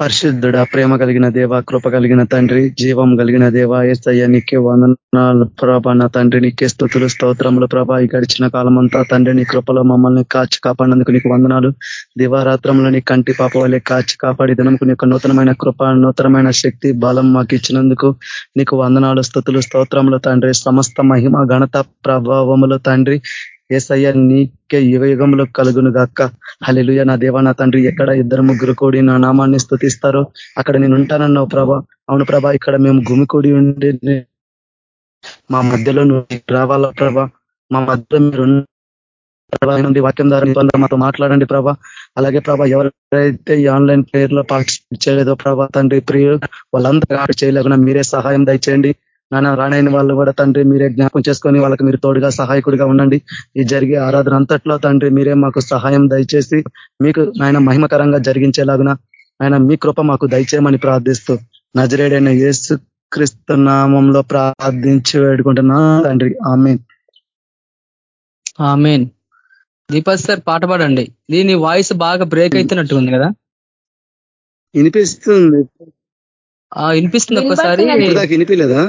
పరిశుద్ధుడ ప్రేమ కలిగిన దేవ కృప కలిగిన తండ్రి జీవం కలిగిన దేవ ఏసయ్య నీకే వందనాలు. ప్రభ నా తండ్రి నీకే స్థుతులు స్తోత్రములు. ప్రభ ఈ గడిచిన కాలం అంతా తండ్రి నీ కృపలో మమ్మల్ని కాచి కాపాడినందుకు నీకు వందనాలు. దివారాత్రంలో నీ కంటి పాప వల్లే కాచి కాపాడి దినంకు నీకు నూతనమైన కృప నూతనమైన శక్తి బలం మాకు ఇచ్చినందుకు నీకు వందనాలు స్థుతులు స్తోత్రములు తండ్రి. సమస్త మహిమ ఘనత ప్రభావములు తండ్రి. ఏసయ్య నీకే యుగ యుగంలో కలుగును గాక హలెలుయ నా దేవా నా తండ్రి ఎక్కడ ఇద్దరు ముగ్గురు కూడి నా నామాన్ని స్థుతిస్తారో అక్కడ నేను ఉంటానన్నావు ప్రభా. అవును ప్రభా ఇక్కడ మేము గుమికూడి ఉండి మా మధ్యలో నువ్వు రావాలా ప్రభా? మా మధ్యలో మీరు నుండి వాక్యం ద్వారా మాతో మాట్లాడండి ప్రభా. అలాగే ప్రభా ఎవరైతే ఈ ఆన్లైన్ ప్రేయర్లో పార్టిసిపేట్ చేయలేదో ప్రభా తండ్రి ప్రియ వాళ్ళందరూ చేయలేకుండా మీరే సహాయం దయచేయండి. నాన్న రానైన వాళ్ళు కూడా తండ్రి మీరే జ్ఞాపకం చేసుకొని వాళ్ళకి మీరు తోడుగా సహాయకుడిగా ఉండండి. ఈ జరిగే ఆరాధన అంతట్లో తండ్రి మీరే మాకు సహాయం దయచేసి మీకు ఆయన మహిమకరంగా జరిగించేలాగున ఆయన మీ కృప మాకు దయచేయమని ప్రార్థిస్తూ నజరేడైన యేసు క్రిస్తు నామంలో ప్రార్థించి వేడుకుంటున్నా తండ్రి. ఆమెన్. ఆమెన్. దీపక్ సార్ పాట పాడండి. దీని వాయిస్ బాగా బ్రేక్ అవుతున్నట్టు ఉంది కదా? వినిపిస్తుంది. వినిపిస్తుంది ఒక్కసారి. వినిపించలేదా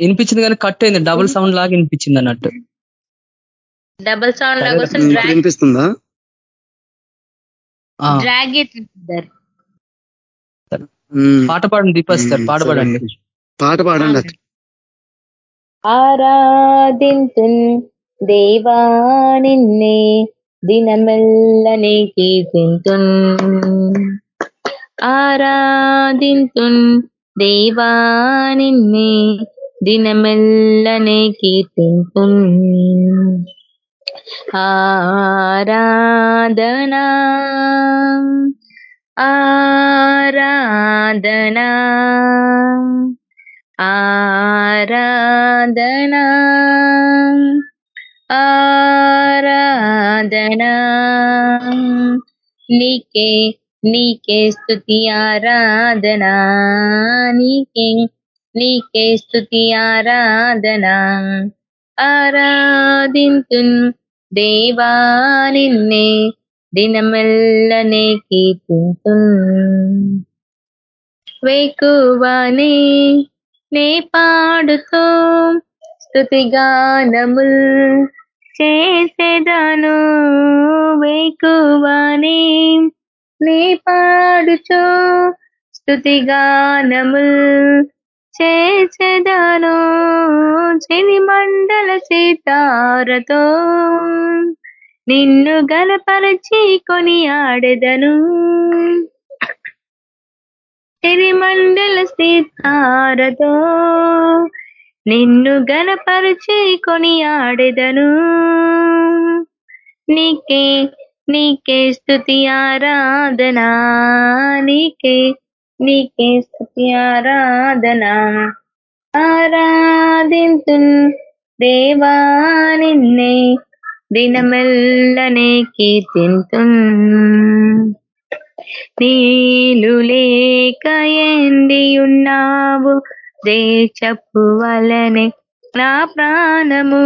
వినిపించింది కానీ కట్ అయింది. డబుల్ సౌండ్ లాగా వినిపించింది అన్నట్టు. డబుల్ సౌండ్ లాగా వినిపిస్తుందా? పాట పాడండి దీపక్ సార్ పాట పాడండి. పాట పాడండి ఆరాధింతు దేవా నిన్నే దినమెల్లనే కీర్తింతున్ ఆరాధింతున్ దేవా నిన్నే దినమెల్లనే కీర్తింతున్ ఆరాధనా ఆరాధనా ఆరాధనా ఆరాధనా. నీకే నీకే స్తుతి ఆరాధనా నీకే నీకే స్థుతి ఆరాధనా. ఆరాధింతున్ దేవా నిన్నే దినమెల్లనే కీర్తింతున్ వేకువనే నే పాడుతూ స్థుతిగానముల్ చేసేదాను. వేకువనే నే పాడుచో స్థుతిగానముల్ చేసేదాను. చెని మండల సీతారతో నిన్ను గలపరచి కొని ఆడెదను మండల సీతారతో నిన్ను గలపరచి కొని ఆడెదను నీకే నీకే స్థుతి ఆరాధనా నీకే నీకే స్థుతి ఆరాధనా. ఆరాధింతు దేవా నిన్నే దినమెల్లనే కీర్తింతు నీలు లేక ఎండి ఉన్నావు దేశపు వలనే నా ప్రాణము.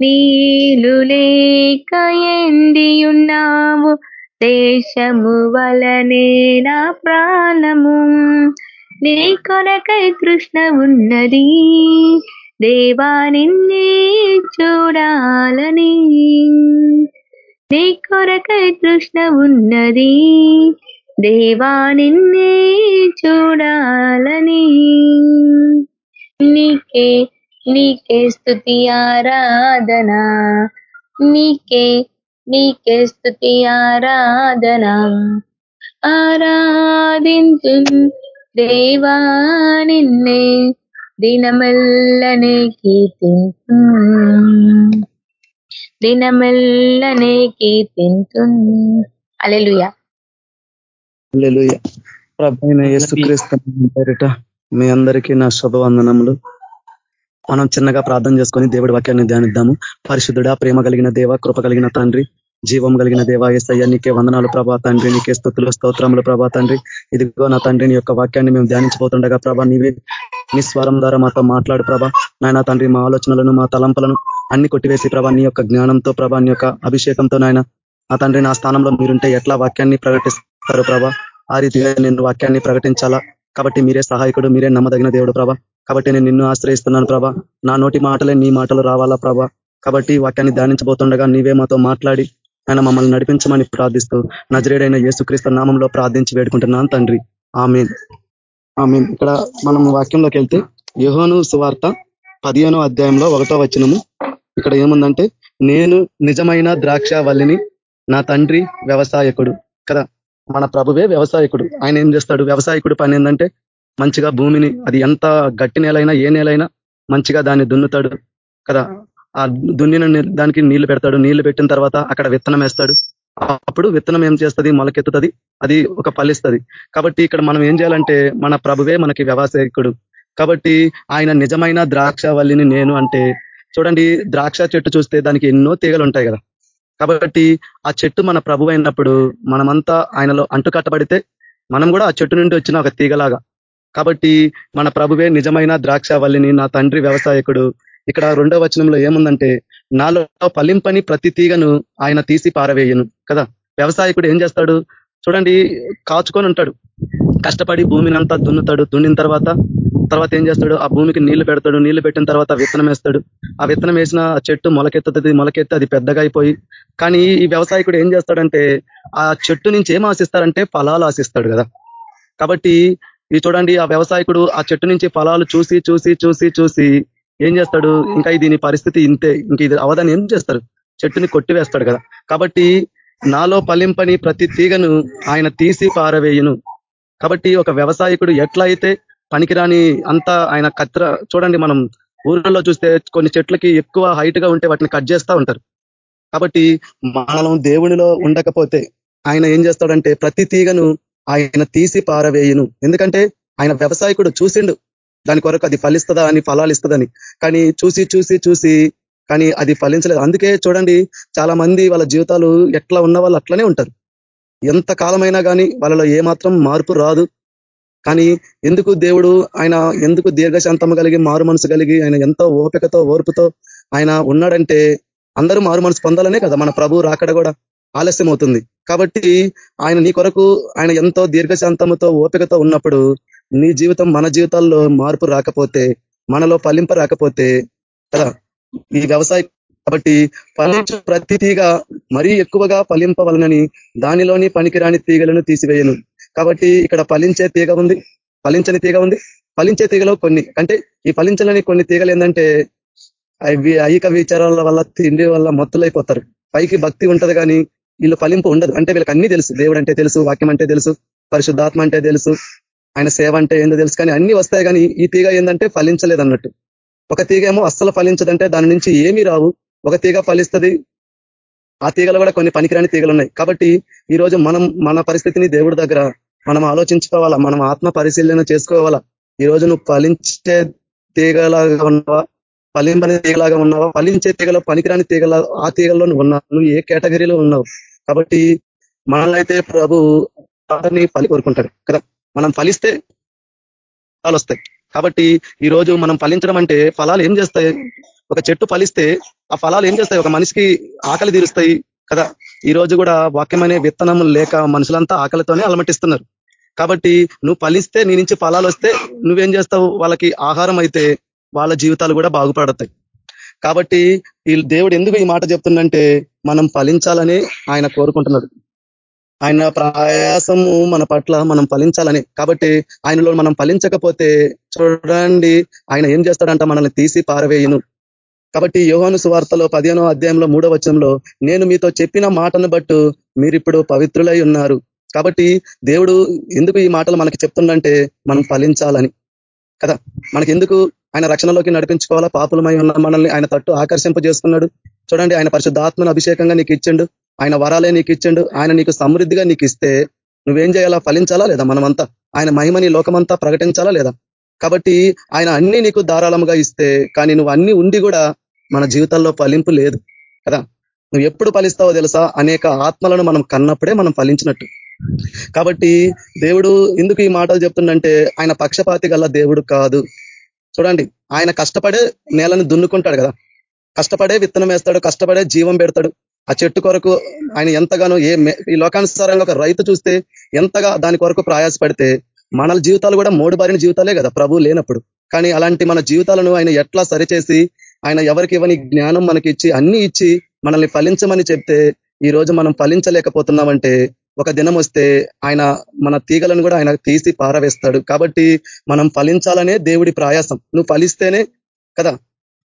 నీలు లేక ఎండియున్నావు దేశము వలనే నా ప్రాణము. నీ కొరకై కృష్ణ ఉన్నది. దేవా నిన్నే చూడాలని. నీ కొరకై కృష్ణ ఉన్నది. దేవా నిన్నే చూడాలని. నీకే నీకే స్థుతి ఆరాధనా. నీకే నీకే స్థుతి ఆరాధనా. ఆరాధింతు దేవా నిన్నే దినమెల్లనే కీర్తించు దినమెల్లనే కీర్తించు అలెలుయా ప్రభైన యేసుక్రీస్తు పేరిట మీ అందరికీ నా శుభవందనములు. మనం చిన్నగా ప్రార్థన చేసుకొని దేవుడి వాక్యాన్ని ధ్యానిద్దాము. పరిశుద్ధుడా ప్రేమ కలిగిన దేవ కృప కలిగిన తండ్రి జీవం కలిగిన దేవా ఏసయ్య నీకే వందనాలు ప్రభా తండ్రి నీకే స్థుతులు స్తోత్రములు ప్రభా తండ్రి. ఇదిగో నా తండ్రిని యొక్క వాక్యాన్ని మేము ధ్యానించబోతుండగా ప్రభా నీవే నీ స్వరం ద్వారా మాతో మాట్లాడు ప్రభా. నాయన తండ్రి మా ఆలోచనలను మా తలంపలను అన్ని కొట్టివేసి ప్రభా నీ యొక్క జ్ఞానంతో ప్రభా నీ యొక్క అభిషేకంతో నాయన ఆ తండ్రి నా స్థానంలో మీరుంటే ఎట్లా వాక్యాన్ని ప్రకటిస్తారు ప్రభా? ఆ రీతిగా నేను వాక్యాన్ని ప్రకటించాలా? కాబట్టి మీరే సహాయకుడు మీరే నమ్మదగిన దేవుడు ప్రభా. కాబట్టి నేను నిన్ను ఆశ్రయిస్తున్నాను ప్రభా. నా నోటి మాటలే నీ మాటలు రావాలా ప్రభా. కాబట్టి వాక్యాన్ని ధ్యానించబోతుండగా నీవే మాతో మాట్లాడి ఆయన మమ్మల్ని నడిపించమని ప్రార్థిస్తూ నజరేడైన యేసుక్రీస్తు నామంలో ప్రార్థించి వేడుకుంటున్నాను తండ్రి. ఆమెన్. ఆమెన్. ఇక్కడ మనం వాక్యంలోకి వెళ్తే యుహోను సువార్త పదిహేనో అధ్యాయంలో ఒకటో వచ్చినము ఇక్కడ ఏముందంటే నేను నిజమైన ద్రాక్ష వల్లిని నా తండ్రి వ్యవసాయకుడు కదా? మన ప్రభువే వ్యవసాయకుడు. ఆయన ఏం చేస్తాడు? వ్యవసాయకుడు పని ఏంటంటే మంచిగా భూమిని అది ఎంత గట్టి నేలైనా ఏ నేలైనా మంచిగా దాన్ని దున్నుతాడు కదా. ఆ దున్నిన దానికి నీళ్ళు పెడతాడు. నీళ్ళు పెట్టిన తర్వాత అక్కడ విత్తనం వేస్తాడు. అప్పుడు విత్తనం ఏం చేస్తుంది? మొలకెత్తుతుంది. అది ఒక ఫలిస్తుంది కాబట్టి ఇక్కడ మనం ఏం చేయాలంటే మన ప్రభువే మనకి వ్యవసాయకుడు. కాబట్టి ఆయన నిజమైన ద్రాక్ష వల్లిని నేను అంటే చూడండి ద్రాక్ష చెట్టు చూస్తే దానికి ఎన్నో తీగలు ఉంటాయి కదా. కాబట్టి ఆ చెట్టు మన ప్రభు అయినప్పుడు మనమంతా ఆయనలో అంటుకట్టబడితే మనం కూడా ఆ చెట్టు నుండి వచ్చిన ఒక తీగలాగా. కాబట్టి మన ప్రభువే నిజమైన ద్రాక్ష వల్లిని నా తండ్రి వ్యవసాయకుడు. ఇక్కడ రెండో వచనంలో ఏముందంటే నాలో ఫలింపని ప్రతి తీగను ఆయన తీసి పారవేయను కదా? వ్యవసాయకుడు ఏం చేస్తాడు? చూడండి కాచుకొని ఉంటాడు. కష్టపడి భూమిని అంతా దున్నుతాడు. దున్నిన తర్వాత తర్వాత ఏం చేస్తాడు? ఆ భూమికి నీళ్ళు పెడతాడు. నీళ్ళు పెట్టిన తర్వాత విత్తనం వేస్తాడు. ఆ విత్తనం వేసిన చెట్టు మొలకెత్తుతుంది. మొలకెత్తి అది పెద్దగా అయిపోయి. కానీ ఈ వ్యవసాయకుడు ఏం చేస్తాడంటే ఆ చెట్టు నుంచి ఏం ఆశిస్తాడంటే ఫలాలు ఆశిస్తాడు కదా. కాబట్టి ఇది చూడండి ఆ వ్యవసాయకుడు ఆ చెట్టు నుంచి ఫలాలు చూసి చూసి చూసి చూసి ఏం చేస్తాడు? ఇంకా దీని పరిస్థితి ఇంతే. ఇంక ఇది అవదని ఏం చేస్తారు? చెట్టుని కొట్టివేస్తాడు కదా. కాబట్టి నాలో పలింపని ప్రతి తీగను ఆయన తీసి పారవేయును. కాబట్టి ఒక వ్యవసాయకుడు ఎట్లా అయితే పనికిరాని అంతా ఆయన కత్ర చూడండి మనం ఊర్లలో చూస్తే కొన్ని చెట్లకి ఎక్కువ హైట్గా ఉంటే వాటిని కట్ చేస్తూ ఉంటారు. కాబట్టి మనం దేవునిలో ఉండకపోతే ఆయన ఏం చేస్తాడంటే ప్రతి తీగను ఆయన తీసి పారవేయును. ఎందుకంటే ఆయన వ్యవసాయకుడు చూసిండు దాని కొరకు అది ఫలిస్తుందా అని ఫలాలు ఇస్తుందని. కానీ చూసి చూసి చూసి కానీ అది ఫలించలేదు. అందుకే చూడండి చాలా మంది వాళ్ళ జీవితాలు ఎట్లా ఉన్న వాళ్ళు అట్లనే ఉంటారు. ఎంత కాలమైనా కానీ వాళ్ళలో ఏమాత్రం మార్పు రాదు. కానీ ఎందుకు దేవుడు ఆయన ఎందుకు దీర్ఘశాంతం కలిగి మారు మనసు కలిగి ఆయన ఎంతో ఓపికతో ఓర్పుతో ఆయన ఉన్నాడంటే అందరూ మారు మనసు పొందాలనే కదా మన ప్రభు రాకడ కూడా ఆలస్యం అవుతుంది కాబట్టి ఆయన నీ కొరకు ఆయన ఎంతో దీర్ఘశాంతముతో ఓపికతో ఉన్నప్పుడు నీ జీవితం మన జీవితాల్లో మార్పు రాకపోతే మనలో ఫలింప రాకపోతే కదా? ఈ వ్యవసాయ కాబట్టి ఫలించు ప్రతి తీగ మరీ ఎక్కువగా ఫలింపవలనని దానిలోని పనికిరాని తీగలను తీసివేయను. కాబట్టి ఇక్కడ ఫలించే తీగ ఉంది. ఫలించని తీగ ఉంది. ఫలించే తీగలో కొన్ని అంటే ఈ ఫలించలని కొన్ని తీగలు ఏంటంటే అవి ఐక విచారాల వల్ల తిండి వల్ల మొత్తులైపోతారు. పైకి భక్తి ఉంటది కానీ వీళ్ళు ఫలింపు ఉండదు. అంటే వీళ్ళకి అన్ని తెలుసు. దేవుడు అంటే తెలుసు వాక్యం అంటే తెలుసు పరిశుద్ధాత్మ అంటే తెలుసు ఆయన సేవ అంటే ఏందో తెలుసు కానీ అన్ని వస్తాయి కానీ ఈ తీగ ఏంటంటే ఫలించలేదు అన్నట్టు. ఒక తీగ ఏమో అస్సలు ఫలించదంటే దాని నుంచి ఏమీ రావు. ఒక తీగ ఫలిస్తుంది. ఆ తీగలు కూడా కొన్ని పనికిరాని తీగలు ఉన్నాయి. కాబట్టి ఈ రోజు మనం మన పరిస్థితిని దేవుడి దగ్గర మనం ఆలోచించుకోవాలా? మనం ఆత్మ పరిశీలన చేసుకోవాలా? ఈ రోజు నువ్వు ఫలించే తీగలాగా ఉన్నావా? ఫలింపని తీగలాగా ఉన్నావా? ఫలించే తీగలో పనికిరాని తీగల ఆ తీగల్లో నువ్వు ఉన్నావు? నువ్వు ఏ కేటగిరీలో ఉన్నావు? కాబట్టి మనల్ని ప్రభు అతన్ని ఫలి కోరుకుంటాడు కదా? మనం ఫలిస్తే ఫలాలు వస్తాయి కాబట్టి ఈ రోజు మనం ఫలించడం అంటే ఫలాలు ఏం చేస్తాయి? ఒక చెట్టు ఫలిస్తే ఆ ఫలాలు ఏం చేస్తాయి? ఒక మనిషికి ఆకలి తీరుస్తాయి కదా? ఈ రోజు కూడా వాక్యమనే విత్తనం లేక మనుషులంతా ఆకలితోనే అలమటిస్తున్నారు. కాబట్టి నువ్వు ఫలిస్తే నీ నుంచి ఫలాలు వస్తే నువ్వేం చేస్తావు? వాళ్ళకి ఆహారం అయితే వాళ్ళ జీవితాలు కూడా బాగుపడతాయి. కాబట్టి ఈ దేవుడు ఎందుకు ఈ మాట చెప్తుందంటే మనం ఫలించాలని ఆయన కోరుకుంటున్నాడు. ఆయన ప్రయాసము మన పట్ల మనం ఫలించాలని. కాబట్టి ఆయనలో మనం ఫలించకపోతే చూడండి ఆయన ఏం చేస్తాడంట? మనల్ని తీసి పారవేయును. కాబట్టి యోహాను సువార్తలో పదిహేనో అధ్యాయంలో మూడో వచనంలో నేను మీతో చెప్పిన మాటను బట్టు మీరిప్పుడు పవిత్రులై ఉన్నారు. కాబట్టి దేవుడు ఎందుకు ఈ మాటలు మనకి చెప్తుండంటే మనం ఫలించాలని. కదా? మనకి ఎందుకు ఆయన రక్షణలోకి నడిపించుకోవాలా? పాపులమై ఉన్న మనల్ని ఆయన తట్టు ఆకర్షింప చేసుకున్నాడు చూడండి ఆయన పరిశుద్ధాత్మను అభిషేకంగా నీకు ఇచ్చిండు. ఆయన వరాలే నీకు ఇచ్చిండు. ఆయన నీకు సమృద్ధిగా నీకు ఇస్తే నువ్వేం చేయాలా? ఫలించాలా లేదా మనమంతా? ఆయన మహిమని లోకమంతా ప్రకటించాలా లేదా? కాబట్టి ఆయన అన్ని నీకు ధారాళముగా ఇస్తే కానీ నువ్వు అన్ని ఉండి కూడా మన జీవితాల్లో ఫలింపు లేదు. కదా? నువ్వు ఎప్పుడు ఫలిస్తావో తెలుసా? అనేక ఆత్మలను మనం కన్నప్పుడే మనం ఫలించినట్టు. కాబట్టి దేవుడు ఎందుకు ఈ మాటలు చెప్తుండంటే ఆయన పక్షపాతి గల దేవుడు కాదు. చూడండి ఆయన కష్టపడే నేలను దున్నుకుంటాడు కదా. కష్టపడే విత్తనం వేస్తాడు కష్టపడే జీవం పెడతాడు. ఆ చెట్టు కొరకు ఆయన ఎంతగానో ఏ ఈ లోకానుసారంగా ఒక రైతు చూస్తే ఎంతగా దాని కొరకు ప్రయాసపడితే మన జీవితాలు కూడా మోడుబారిన జీవితాలే కదా ప్రభు లేనప్పుడు. కానీ అలాంటి మన జీవితాలను ఆయన ఎట్లా సరిచేసి ఆయన ఎవరికి ఇవ్వని జ్ఞానం మనకి ఇచ్చి అన్ని ఇచ్చి మనల్ని ఫలించమని చెప్తే ఈ రోజు మనం ఫలించలేకపోతున్నామంటే ఒక దినం వస్తే ఆయన మన తీగలను కూడా ఆయన తీసి పారవేస్తాడు. కాబట్టి మనం ఫలించాలనే దేవుడి ప్రయాసం. నువ్వు ఫలిస్తేనే కదా?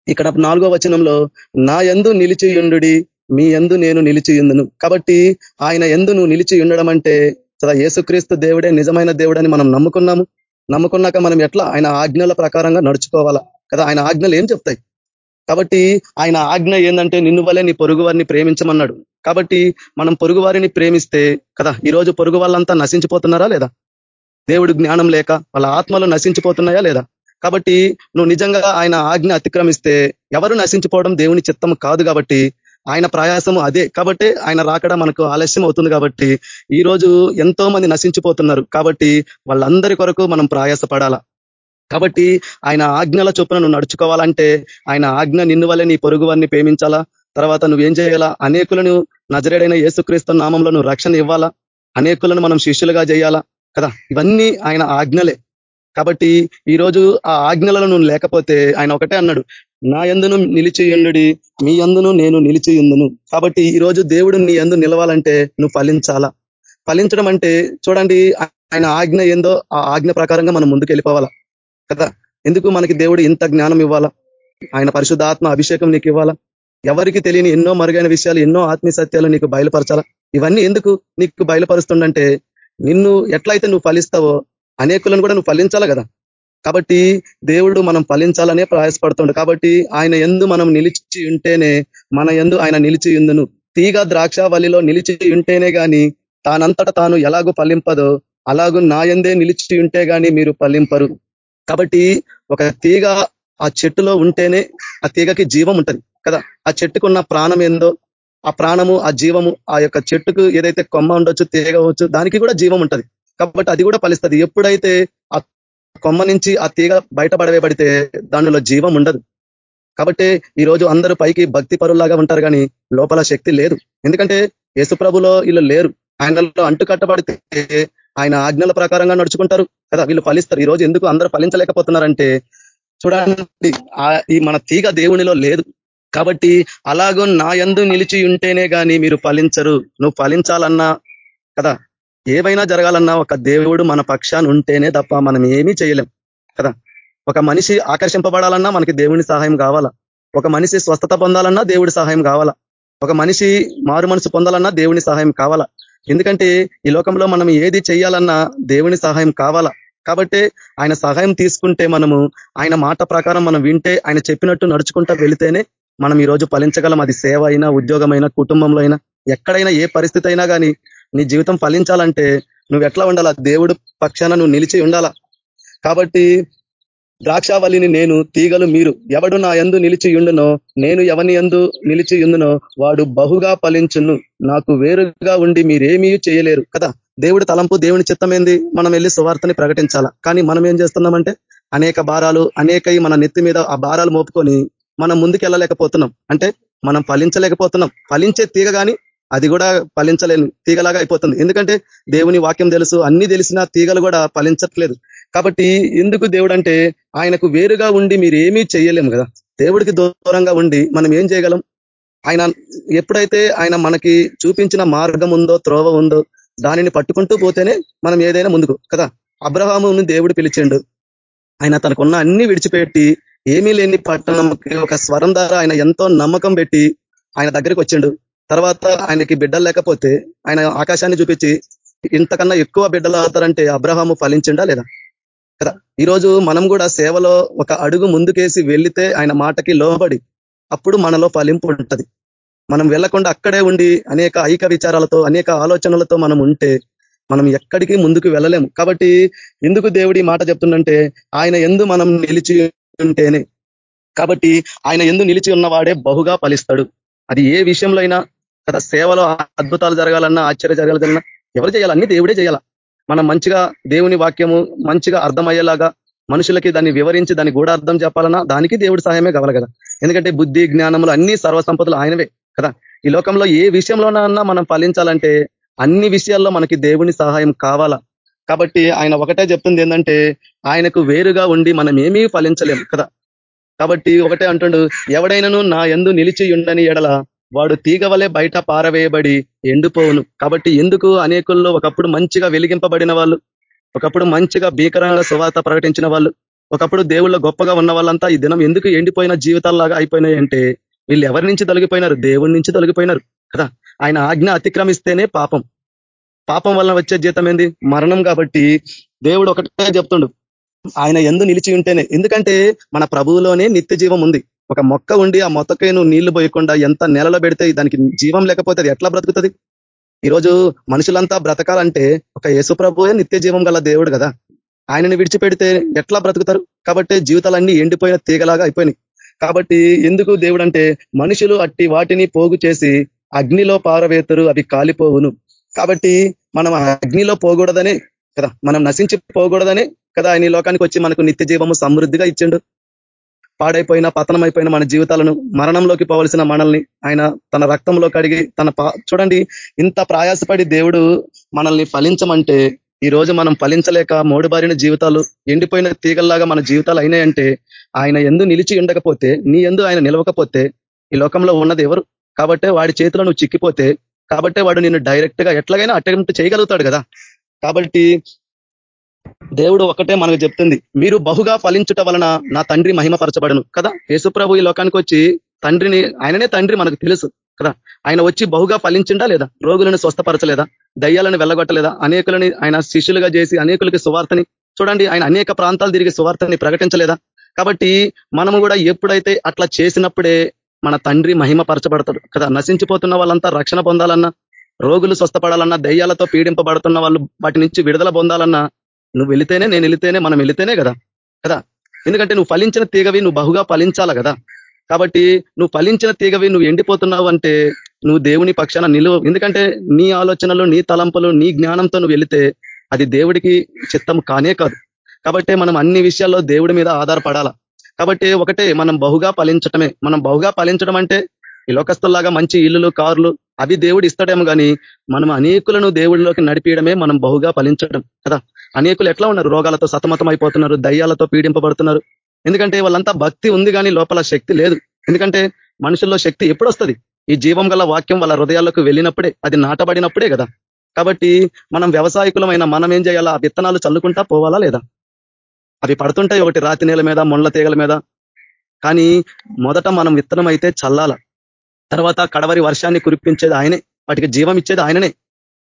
ఇక్కడ నాలుగో వచనంలో నా ఎందు నిలిచియుండు మీ ఎందు నేను నిలిచియుందును కాబట్టి ఆయన ఎందు నువ్వు నిలిచి ఉండడం అంటే కదా యేసుక్రీస్తు దేవుడే నిజమైన దేవుడని మనం నమ్ముకున్నాము. నమ్ముకున్నాక మనం ఎట్లా? ఆయన ఆజ్ఞల ప్రకారంగా నడుచుకోవాలా? కదా ఆయన ఆజ్ఞలు ఏం చెప్తాయి? కాబట్టి ఆయన ఆజ్ఞ ఏంటంటే నిన్ను వల్లే నీ పొరుగు వారిని ప్రేమించమన్నాడు. కాబట్టి మనం పొరుగు వారిని ప్రేమిస్తే కదా ఈరోజు పొరుగు వాళ్ళంతా నశించిపోతున్నారా లేదా? దేవుడు జ్ఞానం లేక వాళ్ళ ఆత్మలు నశించిపోతున్నాయా లేదా? కాబట్టి నువ్వు నిజంగా ఆయన ఆజ్ఞ అతిక్రమిస్తే ఎవరు నశించిపోవడం దేవుని చిత్తం కాదు కాబట్టి ఆయన ప్రయాసము అదే. కాబట్టి ఆయన రాకడ మనకు ఆలస్యం అవుతుంది కాబట్టి ఈ రోజు ఎంతో మంది నశించిపోతున్నారు కాబట్టి వాళ్ళందరి కొరకు మనం ప్రయాసపడాలా? కాబట్టి ఆయన ఆజ్ఞల చొప్పున నువ్వు నడుచుకోవాలంటే ఆయన ఆజ్ఞ నిన్ను వల్లే నీ పొరుగు వారిని ప్రేమించాలా? తర్వాత నువ్వేం చేయాలా? అనేకులను నజరేడైన యేసుక్రీస్తు నామంలో నువ్వు రక్షణ ఇవ్వాలా? అనేకులను మనం శిష్యులుగా చేయాలా? కదా ఇవన్నీ ఆయన ఆజ్ఞలే. కాబట్టి ఈరోజు ఆ ఆజ్ఞలలో నువ్వు లేకపోతే ఆయన ఒకటే అన్నాడు నా ఎందును నిలిచియుండు మీ ఎందును నేను నిలిచియుందును కాబట్టి ఈరోజు దేవుడు నీ ఎందు నిలవాలంటే నువ్వు ఫలించాలా? ఫలించడం అంటే చూడండి ఆయన ఆజ్ఞ ఏందో ఆ ఆజ్ఞ ప్రకారంగా మనం ముందుకు వెళ్ళిపోవాలా కదా? ఎందుకు మనకి దేవుడు ఇంత జ్ఞానం ఇవ్వాలా? ఆయన పరిశుద్ధాత్మ అభిషేకం నీకు ఇవ్వాలా? ఎవరికి తెలియని ఎన్నో మరుగైన విషయాలు ఎన్నో ఆత్మీయ సత్యాలు నీకు బయలుపరచాలా? ఇవన్నీ ఎందుకు నీకు బయలుపరుస్తుండంటే నిన్ను ఎట్లయితే నువ్వు ఫలిస్తావో అనేకులను కూడా నువ్వు ఫలించాలి కదా? కాబట్టి దేవుడు మనం ఫలించాలనే ప్రయాసపడుతుండు. కాబట్టి ఆయన ఎందు మనం నిలిచి ఉంటేనే మన ఎందు ఆయన నిలిచి ఉందును తీగ ద్రాక్షావల్లిలో నిలిచి ఉంటేనే గాని తానంతట తాను ఎలాగూ ఫలింపదో అలాగూ నా ఎందే నిలిచి ఉంటే గాని మీరు ఫలింపరు. కాబట్టి ఒక తీగ ఆ చెట్టులో ఉంటేనే ఆ తీగకి జీవం ఉంటది కదా? ఆ చెట్టుకున్న ప్రాణం ఏందో ఆ ప్రాణము ఆ జీవము ఆ యొక్క చెట్టుకు ఏదైతే కొమ్మ ఉండొచ్చు తీగ వచ్చు దానికి కూడా జీవం ఉంటది. కాబట్టి అది కూడా ఫలిస్తుంది. ఎప్పుడైతే ఆ కొమ్మ నుంచి ఆ తీగ బయటపడవేయబడితే దానిలో జీవం ఉండదు. కాబట్టి ఈరోజు అందరూ పైకి భక్తి పరులాగా ఉంటారు కానీ లోపల శక్తి లేదు. ఎందుకంటే యేసుప్రభులో వీళ్ళు లేరు. ఆయనలో అంటు కట్టబడితే ఆయన ఆజ్ఞల ప్రకారంగా నడుచుకుంటారు కదా వీళ్ళు ఫలిస్తారు. ఈరోజు ఎందుకు అందరూ ఫలించలేకపోతున్నారంటే చూడండి ఈ మన తీగ దేవునిలో లేదు. కాబట్టి అలాగో నా యందు నిలిచి ఉంటేనే కానీ మీరు ఫలించరు. నువ్వు ఫలించాలన్నా కదా ఏవైనా జరగాలన్నా ఒక దేవుడు మన పక్షాన్ని ఉంటేనే తప్ప మనం ఏమీ చేయలేం కదా. ఒక మనిషి ఆకర్షింపబడాలన్నా మనకి దేవుని సహాయం కావాలా? ఒక మనిషి స్వస్థత పొందాలన్నా దేవుడి సహాయం కావాలా? ఒక మనిషి మారు మనసు పొందాలన్నా దేవుని సహాయం కావాలా? ఎందుకంటే ఈ లోకంలో మనం ఏది చేయాలన్నా దేవుని సహాయం కావాలా? కాబట్టి ఆయన సహాయం తీసుకుంటే మనము ఆయన మాట ప్రకారం మనం వింటే ఆయన చెప్పినట్టు నడుచుకుంటా వెళితేనే మనం ఈరోజు ఫలించగలం. అది సేవ అయినా ఉద్యోగమైనా కుటుంబంలో అయినా ఎక్కడైనా ఏ పరిస్థితి అయినా కానీ నీ జీవితం ఫలించాలంటే నువ్వు ఎట్లా ఉండాలా? దేవుడు పక్షాన నువ్వు నిలిచి ఉండాలా? కాబట్టి ద్రాక్షావళిని నేను తీగలు మీరు ఎవడు నా ఎందు నిలిచియుండునో నేను ఎవని ఎందు నిలిచి వాడు బహుగా ఫలించును. నాకు వేరుగా ఉండి మీరేమీ చేయలేరు. కదా? దేవుడి తలంపు దేవుని చిత్తమేంది? మనం వెళ్ళి సువార్తని ప్రకటించాలా? కానీ మనం ఏం చేస్తున్నామంటే అనేక భారాలు అనేక మన నెత్తి మీద ఆ భారాలు మోపుకొని మనం ముందుకెళ్ళలేకపోతున్నాం. అంటే మనం ఫలించలేకపోతున్నాం. ఫలించే తీగ కానీ అది కూడా ఫలించలేని తీగలాగా అయిపోతుంది. ఎందుకంటే దేవుని వాక్యం తెలుసు అన్ని తెలిసిన తీగలు కూడా ఫలించట్లేదు. కాబట్టి ఎందుకు దేవుడు అంటే ఆయనకు వేరుగా ఉండి మీరు ఏమీ చేయలేము కదా. దేవుడికి దూరంగా ఉండి మనం ఏం చేయగలం? ఆయన ఎప్పుడైతే ఆయన మనకి చూపించిన మార్గం ఉందో త్రోవ ఉందో దానిని పట్టుకుంటూ పోతేనే మనం ఏదైనా ముందుకు కదా? అబ్రహాముని దేవుడు పిలిచిండు. ఆయన తనకున్న అన్ని విడిచిపెట్టి ఏమీ లేని పట్టణంకి ఒక స్వరం ద్వారా ఆయన ఎంతో నమ్మకం పెట్టి ఆయన దగ్గరికి వచ్చిండు. తర్వాత ఆయనకి బిడ్డలు లేకపోతే ఆయన ఆకాశాన్ని చూపించి ఇంతకన్నా ఎక్కువ బిడ్డలు అవుతారంటే అబ్రహాము ఫలించిండా లేదా? కదా? ఈరోజు మనం కూడా సేవలో ఒక అడుగు ముందుకేసి వెళితే ఆయన మాటకి లోబడి అప్పుడు మనలో ఫలింపు ఉంటది. మనం వెళ్ళకుండా అక్కడే ఉండి అనేక ఐక విచారాలతో అనేక ఆలోచనలతో మనం ఉంటే మనం ఎక్కడికి ముందుకు వెళ్ళలేము. కాబట్టి ఎందుకు దేవుడి మాట చెప్తుందంటే ఆయన ఎందు మనం నిలిచి ఉంటేనే. కాబట్టి ఆయన ఎందు నిలిచి ఉన్నవాడే బహుగా ఫలిస్తాడు. అది ఏ విషయంలో అయినా కదా? సేవలో అద్భుతాలు జరగాలన్నా ఆశ్చర్య జరగాలన్నా ఎవరు చేయాలి? అన్ని దేవుడే చేయాల? మనం మంచిగా దేవుని వాక్యము మంచిగా అర్థమయ్యేలాగా మనుషులకి దాన్ని వివరించి దాన్ని కూడా అర్థం చెప్పాలన్నా దానికి దేవుడి సహాయమే కావాలి కదా. ఎందుకంటే బుద్ధి జ్ఞానములు అన్ని సర్వసంపదలు ఆయనవే కదా. ఈ లోకంలో ఏ విషయంలోనన్నా మనం ఫలించాలంటే అన్ని విషయాల్లో మనకి దేవుని సహాయం కావాలా? కాబట్టి ఆయన ఒకటే చెప్తుంది ఏంటంటే ఆయనకు వేరుగా ఉండి మనం ఏమీ ఫలించలేము కదా. కాబట్టి ఒకటే అంటుండు ఎవడైనాను నా ఎందు నిలిచి ఉండని ఎడల వాడు తీగ వలె బయట పారవేయబడి ఎండిపోవును. కాబట్టి ఎందుకు అనేకుల్లో ఒకప్పుడు మంచిగా వెలిగింపబడిన వాళ్ళు ఒకప్పుడు మంచిగా భీకరంగా సువార్త ప్రకటించిన వాళ్ళు ఒకప్పుడు దేవుళ్ళ గొప్పగా ఉన్న వాళ్ళంతా ఈ దినం ఎందుకు ఎండిపోయిన జీవితాల్లాగా అయిపోయినాయి అంటే వీళ్ళు ఎవరి నుంచి తొలగిపోయినారు? దేవుడి నుంచి తొలగిపోయినారు కదా. ఆయన ఆజ్ఞ అతిక్రమిస్తేనే పాపం. పాపం వలన వచ్చే జీతం ఏంది? మరణం కాబట్టి దేవుడు ఒకటే చెప్తుండు. ఆయన ఎందు నిలిచి ఉంటేనే. ఎందుకంటే మన ప్రభువులోనే నిత్య జీవం ఉంది. ఒక మొక్క ఉండి ఆ మొక్కకే నువ్వు నీళ్ళు పోయకుండా ఎంత నెలలో పెడితే దానికి జీవం లేకపోతే అది ఎట్లా బ్రతుకుతుంది? ఈరోజు మనుషులంతా బ్రతకాలంటే ఒక యేసుప్రభువే నిత్య జీవం గల దేవుడు కదా. ఆయనని విడిచిపెడితే ఎట్లా బ్రతుకుతారు? కాబట్టి జీవితాలన్నీ ఎండిపోయిన తీగలాగా అయిపోయినాయి. కాబట్టి ఎందుకు దేవుడు అంటే మనుషులు అట్టి వాటిని పోగు చేసి అగ్నిలో పారవేతరు అవి కాలిపోవును. కాబట్టి మనం అగ్నిలో పోకూడదనే కదా. మనం నశించి పోకూడదనే కదా. ఆయన లోకానికి వచ్చి మనకు నిత్య జీవము సమృద్ధిగా ఇచ్చిండు. పాడైపోయిన పతనమైపోయిన మన జీవితాలను మరణంలోకి పోవలసిన మనల్ని ఆయన తన రక్తంలో కడిగి తన చూడండి ఇంత ప్రయాసపడి దేవుడు మనల్ని ఫలించమంటే ఈ రోజు మనం ఫలించలేక మోడుబారిన జీవితాలు ఎండిపోయిన తీగల్లాగా మన జీవితాలు అయినాయంటే ఆయన ఎందు నిలిచి ఉండకపోతే నీ ఎందు ఆయన నిలవకపోతే ఈ లోకంలో ఉన్నది ఎవరు? కాబట్టే వాడి చేతిలో నువ్వు చిక్కిపోతే కాబట్టే వాడు నిన్ను డైరెక్ట్గా ఎట్లాగైనా అటెంప్ట్ చేయగలుగుతాడు కదా. కాబట్టి దేవుడు ఒకటే మనకు చెప్తుంది. మీరు బహుగా ఫలించుట వలన నా తండ్రి మహిమపరచబడను. కదా? యేసుప్రభు ఈ లోకానికి వచ్చి తండ్రిని ఆయననే తండ్రి మనకు తెలుసు. కదా? ఆయన వచ్చి బహుగా ఫలించిండా లేదా? రోగులను స్వస్థపరచలేదా? దయ్యాలను వెళ్ళగొట్టలేదా? అనేకులని ఆయన శిష్యులుగా చేసి అనేకులకి సువార్తని చూడండి ఆయన అనేక ప్రాంతాలు తిరిగి సువార్తని ప్రకటించలేదా? కాబట్టి మనము కూడా ఎప్పుడైతే అట్లా చేసినప్పుడే మన తండ్రి మహిమపరచబడతాడు. కదా? నశించిపోతున్న వాళ్ళంతా రక్షణ పొందాలన్నా రోగులు స్వస్థపడాలన్నా దయ్యాలతో పీడింపబడుతున్న వాళ్ళు వాటి నుంచి విడుదల పొందాలన్నా నువ్వు వెళితేనే నేను వెళితేనే మనం వెళితేనే కదా? కదా? ఎందుకంటే నువ్వు ఫలించిన తీగవి నువ్వు బహుగా ఫలించాల కదా? కాబట్టి నువ్వు ఫలించిన తీగవి నువ్వు ఎండిపోతున్నావు అంటే నువ్వు దేవుని పక్షాన నిలువు ఎందుకంటే నీ ఆలోచనలు నీ తలంపలు నీ జ్ఞానంతో నువ్వు వెళితే అది దేవుడికి చిత్తం కానే కాదు. కాబట్టి మనం అన్ని విషయాల్లో దేవుడి మీద ఆధారపడాల. కాబట్టి ఒకటే మనం బహుగా ఫలించటమే. మనం బహుగా ఫలించడం అంటే ఈ లోకస్తుల్లాగా మంచి ఇల్లులు కార్లు అవి దేవుడు ఇస్తాడేమో కానీ మనం అనేకులను దేవుడిలోకి నడిపించడమే మనం బహుగా ఫలించడం కదా? అనేకులు ఎట్లా ఉన్నారు? రోగాలతో సతమతం అయిపోతున్నారు దయ్యాలతో పీడింపబడుతున్నారు. ఎందుకంటే వాళ్ళంతా భక్తి ఉంది కానీ లోపల శక్తి లేదు. ఎందుకంటే మనుషుల్లో శక్తి ఎప్పుడు వస్తుంది ఈ జీవం గల వాక్యం వాళ్ళ హృదయాలకు వెళ్ళినప్పుడే అది నాటబడినప్పుడే కదా. కాబట్టి మనం వ్యవసాయకులమైన మనం ఏం చేయాలా? విత్తనాలు చల్లుకుంటా పోవాలా లేదా? అవి పడుతుంటాయి ఒకటి రాతి నేల మీద మొండ్ల తీగల మీద. కానీ మొదట మనం విత్తనం అయితే చల్లాల. తర్వాత కడవరి వర్షాన్ని కురిపించేది ఆయనే. వాటికి జీవం ఇచ్చేది ఆయననే.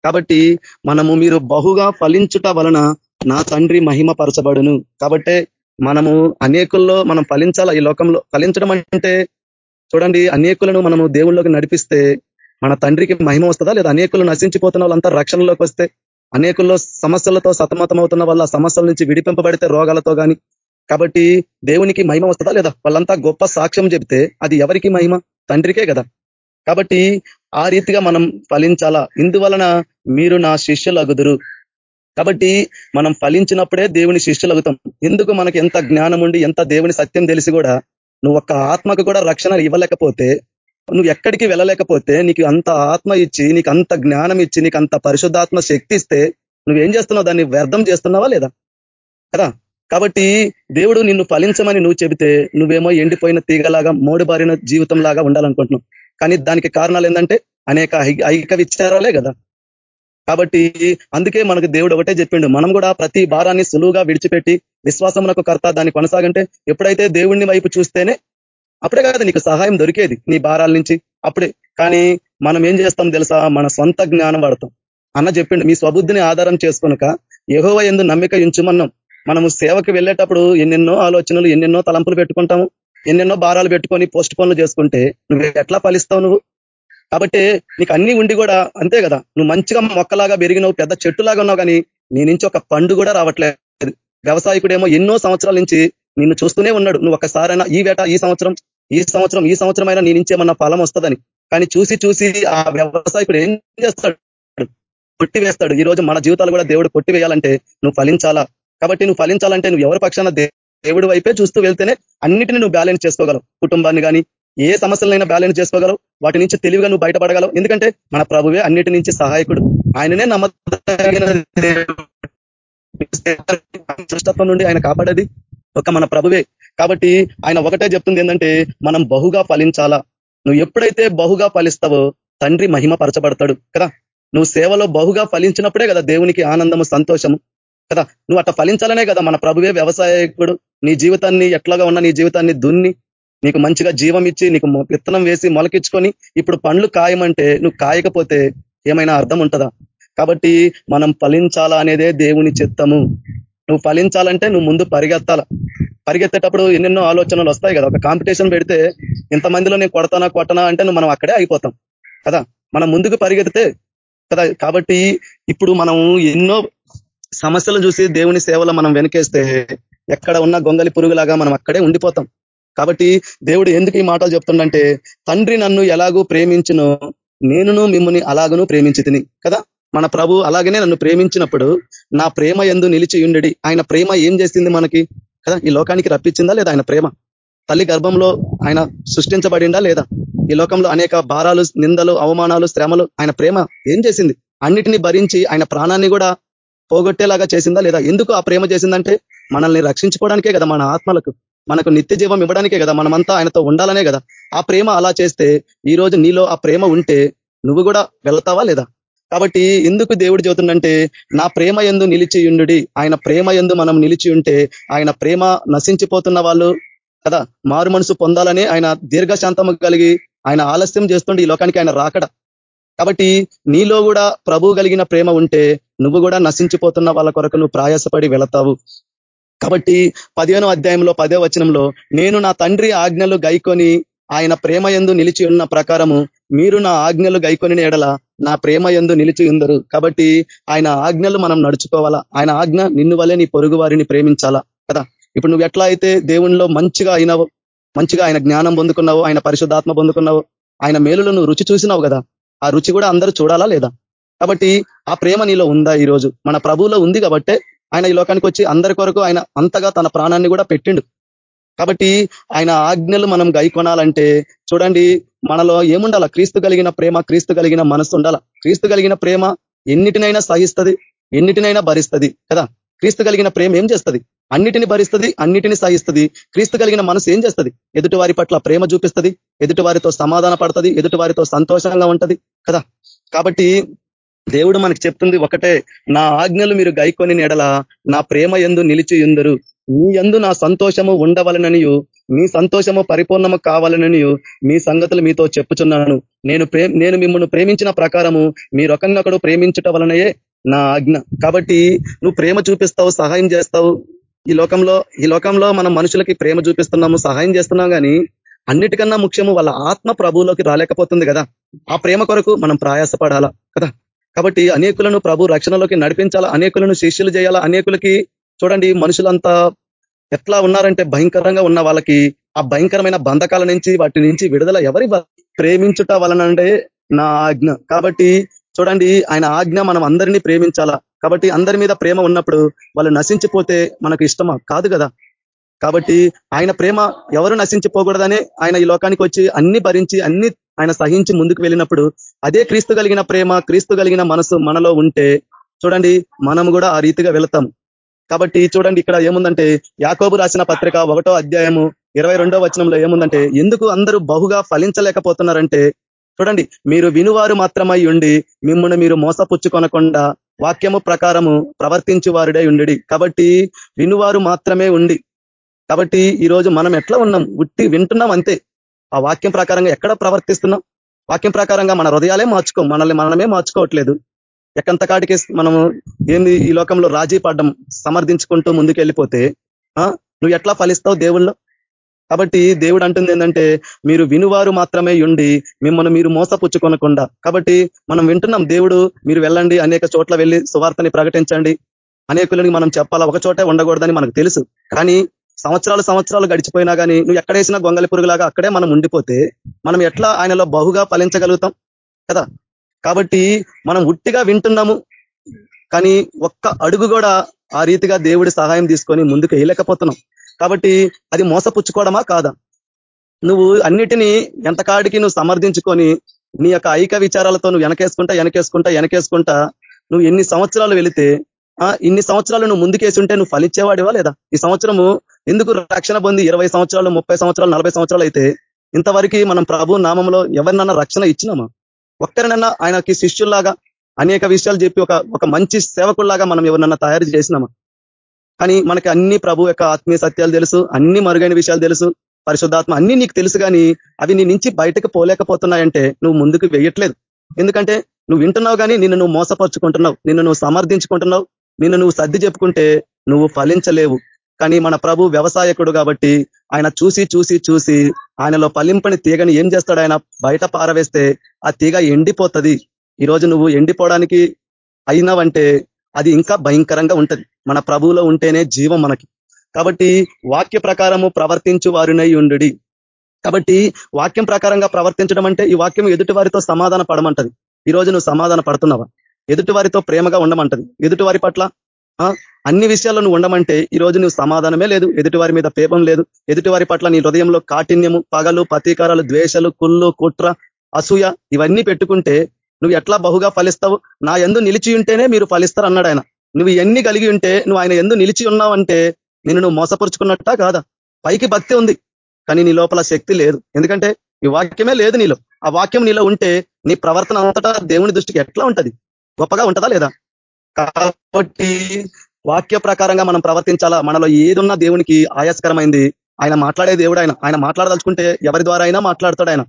కాబట్టి మనము మీరు బహుగా ఫలించుట వలన నా తండ్రి మహిమపరచబడును. కాబట్టే మనము అనేకుల్లో మనం ఫలించాల ఈ లోకంలో? ఫలించడం అంటే చూడండి అనేకులను మనము దేవుళ్ళకి నడిపిస్తే మన తండ్రికి మహిమ వస్తుందా? లేదా అనేకులు నశించిపోతున్న వాళ్ళంతా రక్షణలోకి వస్తే? అనేకుల్లో సమస్యలతో సతమతం అవుతున్న వాళ్ళ సమస్యల నుంచి విడిపింపబడితే రోగాలతో కానీ కాబట్టి దేవునికి మహిమ వస్తుందా లేదా? వాళ్ళంతా గొప్ప సాక్ష్యం చెబితే అది ఎవరికి మహిమ? తండ్రికే కదా. కాబట్టి ఆ రీతిగా మనం ఫలించాలా? ఇందువలన మీరు నా శిష్యులు అగుదురు కాబట్టి మనం ఫలించినప్పుడే దేవుని శిష్యులు అవుతాం ఎందుకు మనకి ఎంత జ్ఞానం ఉండి ఎంత దేవుని సత్యం తెలిసి కూడా నువ్వు ఒక్క ఆత్మకు కూడా రక్షణ ఇవ్వలేకపోతే నువ్వు ఎక్కడికి వెళ్ళలేకపోతే నీకు అంత ఆత్మ ఇచ్చి నీకు అంత జ్ఞానం ఇచ్చి నీకు అంత పరిశుద్ధాత్మ శక్తి ఇస్తే నువ్వేం చేస్తున్నావు? దాన్ని వ్యర్థం చేస్తున్నావా లేదా? కదా? కాబట్టి దేవుడు నిన్ను ఫలించమని నువ్వు చెబితే నువ్వేమో ఎండిపోయిన తీగలాగా మోడుబారిన జీవితం లాగా ఉండాలనుకుంటున్నావు. కానీ దానికి కారణాలు ఏంటంటే అనేక ఐక విచారాలే కదా. కాబట్టి అందుకే మనకు దేవుడు ఒకటే చెప్పిండు. మనం కూడా ప్రతి భారాన్ని సులువుగా విడిచిపెట్టి విశ్వాసమునకు కర్త దాన్ని కొనసాగంటే ఎప్పుడైతే దేవుణ్ణి వైపు చూస్తేనే అప్పుడే కదా నీకు సహాయం దొరికేది నీ భారాల నుంచి. అప్పుడే. కానీ మనం ఏం చేస్తాం తెలుసా? మన సొంత జ్ఞానం వాడతాం. అన్న చెప్పిండు. మీ స్వబుద్ధిని ఆధారం చేసుకునక ఎహోవ ఎందు నమ్మిక ఉంచుమన్నాం. మనము సేవకి వెళ్ళేటప్పుడు ఎన్నెన్నో ఆలోచనలు ఎన్నెన్నో తలంపులు పెట్టుకుంటాము ఎన్నెన్నో భారాలు పెట్టుకొని పోస్ట్ పనులు చేసుకుంటే నువ్వు ఎట్లా ఫలిస్తావు నువ్వు? కాబట్టి నీకు అన్ని ఉండి కూడా అంతే కదా నువ్వు మంచిగా మొక్కలాగా పెరిగినవు పెద్ద చెట్టులాగా ఉన్నావు కానీ నీ నుంచి ఒక పండు కూడా రావట్లేదు. వ్యవసాయకుడేమో ఎన్నో సంవత్సరాల నుంచి నిన్ను చూస్తూనే ఉన్నాడు. నువ్వు ఒకసారైనా ఈ వేట ఈ సంవత్సరం ఈ సంవత్సరం ఈ సంవత్సరం అయినా నీ నుంచి ఏమన్నా ఫలం వస్తుందని. కానీ చూసి చూసి ఆ వ్యవసాయకుడు ఏం చేస్తాడు? కొట్టివేస్తాడు ఈ రోజు మన జీవితాలు కూడా దేవుడు కొట్టివేయాలంటే నువ్వు ఫలించాలా? కాబట్టి నువ్వు ఫలించాలంటే నువ్వు ఎవరి పక్షాన దేవుడి వైపే చూస్తూ వెళ్తేనే అన్నిటిని నువ్వు బ్యాలెన్స్ చేసుకోగలవు. కుటుంబాన్ని కానీ ఏ సమస్యలైనా బ్యాలెన్స్ చేసుకోగలవు. వాటి నుంచి తెలివిగా నువ్వు బయటపడగలవు. ఎందుకంటే మన ప్రభువే అన్నిటి నుంచి సహాయకుడు. ఆయననే నమ్మదగిన సృష్టత్వం నుండి ఆయన కాపాడేది ఒక మన ప్రభువే. కాబట్టి ఆయన ఒకటే చెప్తుంది ఏంటంటే మనం బహుగా ఫలించాలా? నువ్వు ఎప్పుడైతే బహుగా ఫలిస్తావో తండ్రి మహిమ పరచబడతాడు కదా? నువ్వు సేవలో బహుగా ఫలించినప్పుడే కదా దేవునికి ఆనందము సంతోషము. కదా? నువ్వు అట్లా ఫలించాలనే కదా మన ప్రభువే వ్యవసాయకుడు. నీ జీవితాన్ని ఎట్లాగా ఉన్న నీ జీవితాన్ని దున్ని నీకు మంచిగా జీవం ఇచ్చి నీకు విత్తనం వేసి మొలకించుకొని ఇప్పుడు పండ్లు కాయమంటే నువ్వు కాయకపోతే ఏమైనా అర్థం ఉంటుందా? కాబట్టి మనం ఫలించాలా అనేదే దేవుని చిత్తము. నువ్వు ఫలించాలంటే నువ్వు ముందు పరిగెత్తాల? పరిగెత్తేటప్పుడు ఎన్నెన్నో ఆలోచనలు వస్తాయి కదా. ఒక కాంపిటీషన్ పెడితే ఇంతమందిలో నేను కొడతానా కొట్టనా అంటే నువ్వు మనం అక్కడే అయిపోతాం. కదా? మనం ముందుకు పరిగెత్తితే కదా? కాబట్టి ఇప్పుడు మనం ఎన్నో సమస్యలు చూసి దేవుని సేవలో మనం వెనకేస్తే ఎక్కడ ఉన్న గొంగలి పురుగులాగా మనం అక్కడే ఉండిపోతాం. కాబట్టి దేవుడు ఎందుకు ఈ మాటలు చెప్తుండంటే తండ్రి నన్ను ఎలాగూ ప్రేమించును నేనును మిమ్మల్ని అలాగను ప్రేమించి తిని కదా? మన ప్రభు అలాగనే నన్ను ప్రేమించినప్పుడు నా ప్రేమ ఎందు నిలిచి ఉండడి. ఆయన ప్రేమ ఏం చేసింది మనకి? కదా? ఈ లోకానికి రప్పించిందా లేదా ఆయన ప్రేమ? తల్లి గర్భంలో ఆయన సృష్టించబడిందా లేదా? ఈ లోకంలో అనేక భారాలు నిందలు అవమానాలు శ్రమలు ఆయన ప్రేమ ఏం చేసింది? అన్నిటినీ భరించి ఆయన ప్రాణాన్ని కూడా పోగొట్టేలాగా చేసిందా లేదా? ఎందుకు ఆ ప్రేమ చేసిందంటే మనల్ని రక్షించుకోవడానికే కదా మన ఆత్మలకు. మనకు నిత్య జీవం ఇవ్వడానికే కదా మనమంతా ఆయనతో ఉండాలనే కదా. ఆ ప్రేమ అలా చేస్తే ఈ రోజు నీలో ఆ ప్రేమ ఉంటే నువ్వు కూడా వెళ్తావా లేదా? కాబట్టి ఎందుకు దేవుడు చెబుతుందంటే నా ప్రేమ ఎందు నిలిచి ఉండుడి. ఆయన ప్రేమ ఎందు మనం నిలిచి ఉంటే ఆయన ప్రేమ నశించిపోతున్న వాళ్ళు కదా. మారు మనసు పొందాలని ఆయన దీర్ఘశాంతము కలిగి ఆయన ఆలస్యం చేస్తుండే ఈ లోకానికి ఆయన రాకడ. కాబట్టి నీలో కూడా ప్రభు కలిగిన ప్రేమ ఉంటే నువ్వు కూడా నశించిపోతున్న వాళ్ళ కొరకు నువ్వు ప్రయాసపడి వెళతావు. కాబట్టి పదిహేనో అధ్యాయంలో పదో వచనంలో నేను నా తండ్రి ఆజ్ఞలు గైకొని ఆయన ప్రేమ ఎందు నిలిచి ఉన్న ప్రకారము మీరు నా ఆజ్ఞలు గైకొని ఎడల నా ప్రేమ ఎందు నిలిచి ఉందరు. కాబట్టి ఆయన ఆజ్ఞలు మనం నడుచుకోవాలా? ఆయన ఆజ్ఞ నిన్ను వల్లే నీ పొరుగు వారిని ప్రేమించాలా? కదా? ఇప్పుడు నువ్వు ఎట్లా అయితే దేవుణ్ణిలో మంచిగా అయినావు మంచిగా ఆయన జ్ఞానం పొందుకున్నావు ఆయన పరిశుద్ధాత్మ పొందుకున్నావు ఆయన మేలులను రుచి చూసినావు కదా? ఆ రుచి కూడా అందరూ చూడాలా లేదా? కాబట్టి ఆ ప్రేమ నీలో ఉందా ఈరోజు? మన ప్రభువులో ఉంది కాబట్టే ఆయన ఈ లోకానికి వచ్చి అందరి కొరకు ఆయన అంతగా తన ప్రాణాన్ని కూడా పెట్టిండు. కాబట్టి ఆయన ఆజ్ఞలు మనం గైకొనాలంటే చూడండి మనలో ఏముండాల? క్రీస్తు కలిగిన ప్రేమ క్రీస్తు కలిగిన మనసు ఉండాల? క్రీస్తు కలిగిన ప్రేమ ఎన్నిటినైనా సహిస్తుంది ఎన్నిటినైనా భరిస్తుంది కదా? క్రీస్తు కలిగిన ప్రేమ ఏం చేస్తుంది? అన్నిటిని భరిస్తుంది అన్నిటిని సహిస్తుంది క్రీస్తు కలిగిన మనసు ఏం చేస్తుంది? ఎదుటి వారి పట్ల ప్రేమ చూపిస్తుంది ఎదుటి వారితో సమాధాన పడుతుంది ఎదుటి వారితో సంతోషంగా ఉంటుంది కదా. కాబట్టి దేవుడు మనకి చెప్తుంది ఒకటే నా ఆజ్ఞలు మీరు గైకొని ఎడల నా ప్రేమ ఎందు నిలిచి ఉందరు మీ ఎందు నా సంతోషము ఉండవలననియు మీ సంతోషము పరిపూర్ణము కావాలననియు మీ సంగతులు మీతో చెప్పుచున్నాను. నేను నేను మిమ్మల్ని ప్రేమించిన ప్రకారము మీరొకరినొకడు ప్రేమించట వలనయే నా ఆజ్ఞ. కాబట్టి నువ్వు ప్రేమ చూపిస్తావు సహాయం చేస్తావు ఈ లోకంలో ఈ లోకంలో మనం మనుషులకి ప్రేమ చూపిస్తున్నాము సహాయం చేస్తున్నాం కానీ అన్నిటికన్నా ముఖ్యము వాళ్ళ ఆత్మ ప్రభువులోకి రాలేకపోతుంది కదా. ఆ ప్రేమ కొరకు మనం ప్రయాసపడాలా కదా. కాబట్టి అనేకులను ప్రభు రక్షణలోకి నడిపించాలా అనేకులను శిష్యులు చేయాలా అనేకులకి చూడండి మనుషులంతా ఎట్లా ఉన్నారంటే భయంకరంగా ఉన్న వాళ్ళకి ఆ భయంకరమైన బంధకాల నుంచి వాటి నుంచి విడుదల ఎవరి ప్రేమించుట వలనంటే నా ఆజ్ఞ. కాబట్టి చూడండి ఆయన ఆజ్ఞ మనం అందరినీ ప్రేమించాలా? కాబట్టి అందరి మీద ప్రేమ ఉన్నప్పుడు వాళ్ళు నశించిపోతే మనకు ఇష్టమా? కాదు కదా. కాబట్టి ఆయన ప్రేమ ఎవరు నశించిపోకూడదనే ఆయన ఈ లోకానికి వచ్చి అన్ని భరించి అన్ని ఆయన సహించి ముందుకు వెళ్ళినప్పుడు అదే క్రీస్తు కలిగిన ప్రేమ క్రీస్తు కలిగిన మనసు మనలో ఉంటే చూడండి మనం కూడా ఆ రీతిగా వెళతాం. కాబట్టి చూడండి ఇక్కడ ఏముందంటే యాకోబు రాసిన పత్రిక ఒకటో అధ్యాయము ఇరవై రెండో వచనంలో ఏముందంటే ఎందుకు అందరూ బహుగా ఫలించలేకపోతున్నారంటే చూడండి మీరు వినువారు మాత్రమై ఉండి మిమ్మల్ని మీరు మోసపుచ్చుకొనకుండా వాక్యము ప్రకారము ప్రవర్తించు వారుడే ఉండి కాబట్టి వినువారు మాత్రమే ఉండి. కాబట్టి ఈరోజు మనం ఎట్లా ఉన్నాం? ఉట్టి వింటున్నాం అంతే. ఆ వాక్యం ప్రకారంగా ఎక్కడ ప్రవర్తిస్తున్నాం? వాక్యం ప్రకారంగా మన హృదయాలే మార్చుకోం మనల్ని మనమే మార్చుకోవట్లేదు. ఎక్కంత కాటికి మనము ఏంది ఈ లోకంలో రాజీ పడ్డం సమర్థించుకుంటూ ముందుకెళ్ళిపోతే నువ్వు ఎట్లా ఫలిస్తావు దేవుళ్ళు? కాబట్టి దేవుడు అంటుంది ఏంటంటే మీరు వినువారు మాత్రమే ఉండి మిమ్మల్ని మీరు మోసపుచ్చుకొనకుండా. కాబట్టి మనం వింటున్నాం దేవుడు మీరు వెళ్ళండి అనేక చోట్ల వెళ్ళి సువార్తని ప్రకటించండి. అనేకులని మనం చెప్పాలా? ఒక చోటే ఉండకూడదని మనకు తెలుసు. కానీ సంవత్సరాలు సంవత్సరాలు గడిచిపోయినా కానీ నువ్వు ఎక్కడేసినా గొంగలి పురుగులాగా అక్కడే మనం ఉండిపోతే మనం ఎట్లా ఆయనలో బహుగా ఫలించగలుగుతాం? కదా? కాబట్టి మనం ఉట్టిగా వింటున్నాము కానీ ఒక్క అడుగు కూడా ఆ రీతిగా దేవుడి సహాయం తీసుకొని ముందుకు వేయలేకపోతున్నాం. కాబట్టి అది మోసపుచ్చుకోవడమా కాదా? నువ్వు అన్నిటినీ ఎంతకాడికి నువ్వు సమర్థించుకొని నీ యొక్క ఐక విచారాలతో నువ్వు వెనకేసుకుంటా వెనకేసుకుంటా వెనకేసుకుంటా నువ్వు ఎన్ని సంవత్సరాలు వెళితే ఇన్ని సంవత్సరాలు నువ్వు ముందుకేసి ఉంటే నువ్వు ఫలించేవాడివా లేదా? ఈ సంవత్సరము ఎందుకు రక్షణ పొంది ఇరవై సంవత్సరాలు ముప్పై సంవత్సరాలు నలభై సంవత్సరాలు అయితే ఇంతవరకు మనం ప్రభు నామంలో ఎవరినన్నా రక్షణ ఇచ్చినామా? ఒక్కరినన్నా ఆయనకి శిష్యుల్లాగా అనేక విషయాలు చెప్పి ఒక ఒక మంచి సేవకుల్లాగా మనం ఎవరినన్నా తయారు చేసినామా? కానీ మనకి అన్ని ప్రభు యొక్క ఆత్మీయ సత్యాలు తెలుసు అన్ని మరుగైన విషయాలు తెలుసు. పరిశుద్ధాత్మ అన్ని నీకు తెలుసు కానీ అవి నీ నుంచి బయటకు పోలేకపోతున్నాయంటే నువ్వు ముందుకు వేయట్లేదు. ఎందుకంటే నువ్వు వింటున్నావు కానీ నిన్ను నువ్వు మోసపరుచుకుంటున్నావు నిన్ను నువ్వు సమర్థించుకుంటున్నావు నిన్ను నువ్వు సర్ది చెప్పుకుంటే నువ్వు ఫలించలేవు. కానీ మన ప్రభు వ్యవసాయకుడు కాబట్టి ఆయన చూసి చూసి చూసి ఆయనలో ఫలింపని తీగని ఏం చేస్తాడు ఆయన? బయట పారవేస్తే ఆ తీగ ఎండిపోతుంది. ఈరోజు నువ్వు ఎండిపోవడానికి అయినావంటే అది ఇంకా భయంకరంగా ఉంటది. మన ప్రభువులో ఉంటేనే జీవం మనకి. కాబట్టి వాక్య ప్రకారము ప్రవర్తించు వారినై ఉండు కాబట్టి వాక్యం ప్రకారంగా ప్రవర్తించడం అంటే ఈ వాక్యం ఎదుటి వారితో సమాధాన పడమంటది. రోజు నువ్వు సమాధాన పడుతున్నావా? ఎదుటి వారితో ప్రేమగా ఉండమంటది. ఎదుటి వారి పట్ల అన్ని విషయాల్లో నువ్వు ఉండమంటే ఈ రోజు నువ్వు సమాధానమే లేదు. ఎదుటి వారి మీద పేపం లేదు. ఎదుటి వారి పట్ల నీ హృదయంలో కాఠిన్యము పగలు ప్రతీకారాలు ద్వేషాలు కుళ్ళు కుట్ర అసూయ ఇవన్నీ పెట్టుకుంటే నువ్వు ఎట్లా బహుగా ఫలిస్తావు? నా ఎందు నిలిచి ఉంటేనే మీరు ఫలిస్తారు అన్నాడు ఆయన. నువ్వు ఎన్ని కలిగి ఉంటే నువ్వు ఆయన ఎందు నిలిచి ఉన్నావంటే నిన్ను నువ్వు మోసపరుచుకున్నట్టా కాదా? పైకి భక్తి ఉంది కానీ నీ లోపల శక్తి లేదు. ఎందుకంటే ఈ వాక్యమే లేదు నీలో. ఆ వాక్యం నీలో ఉంటే నీ ప్రవర్తన అంతటా దేవుని దృష్టికి ఎట్లా ఉంటది? గొప్పగా ఉంటుందా లేదా? కాబట్టి వాక్య ప్రకారంగా మనం ప్రవర్తించాలా? మనలో ఏదున్నా దేవునికి ఆయాస్కరమైంది. ఆయన మాట్లాడే దేవుడు ఆయన. ఆయన మాట్లాడదలుచుకుంటే ఎవరి ద్వారా అయినా మాట్లాడతాడు ఆయన.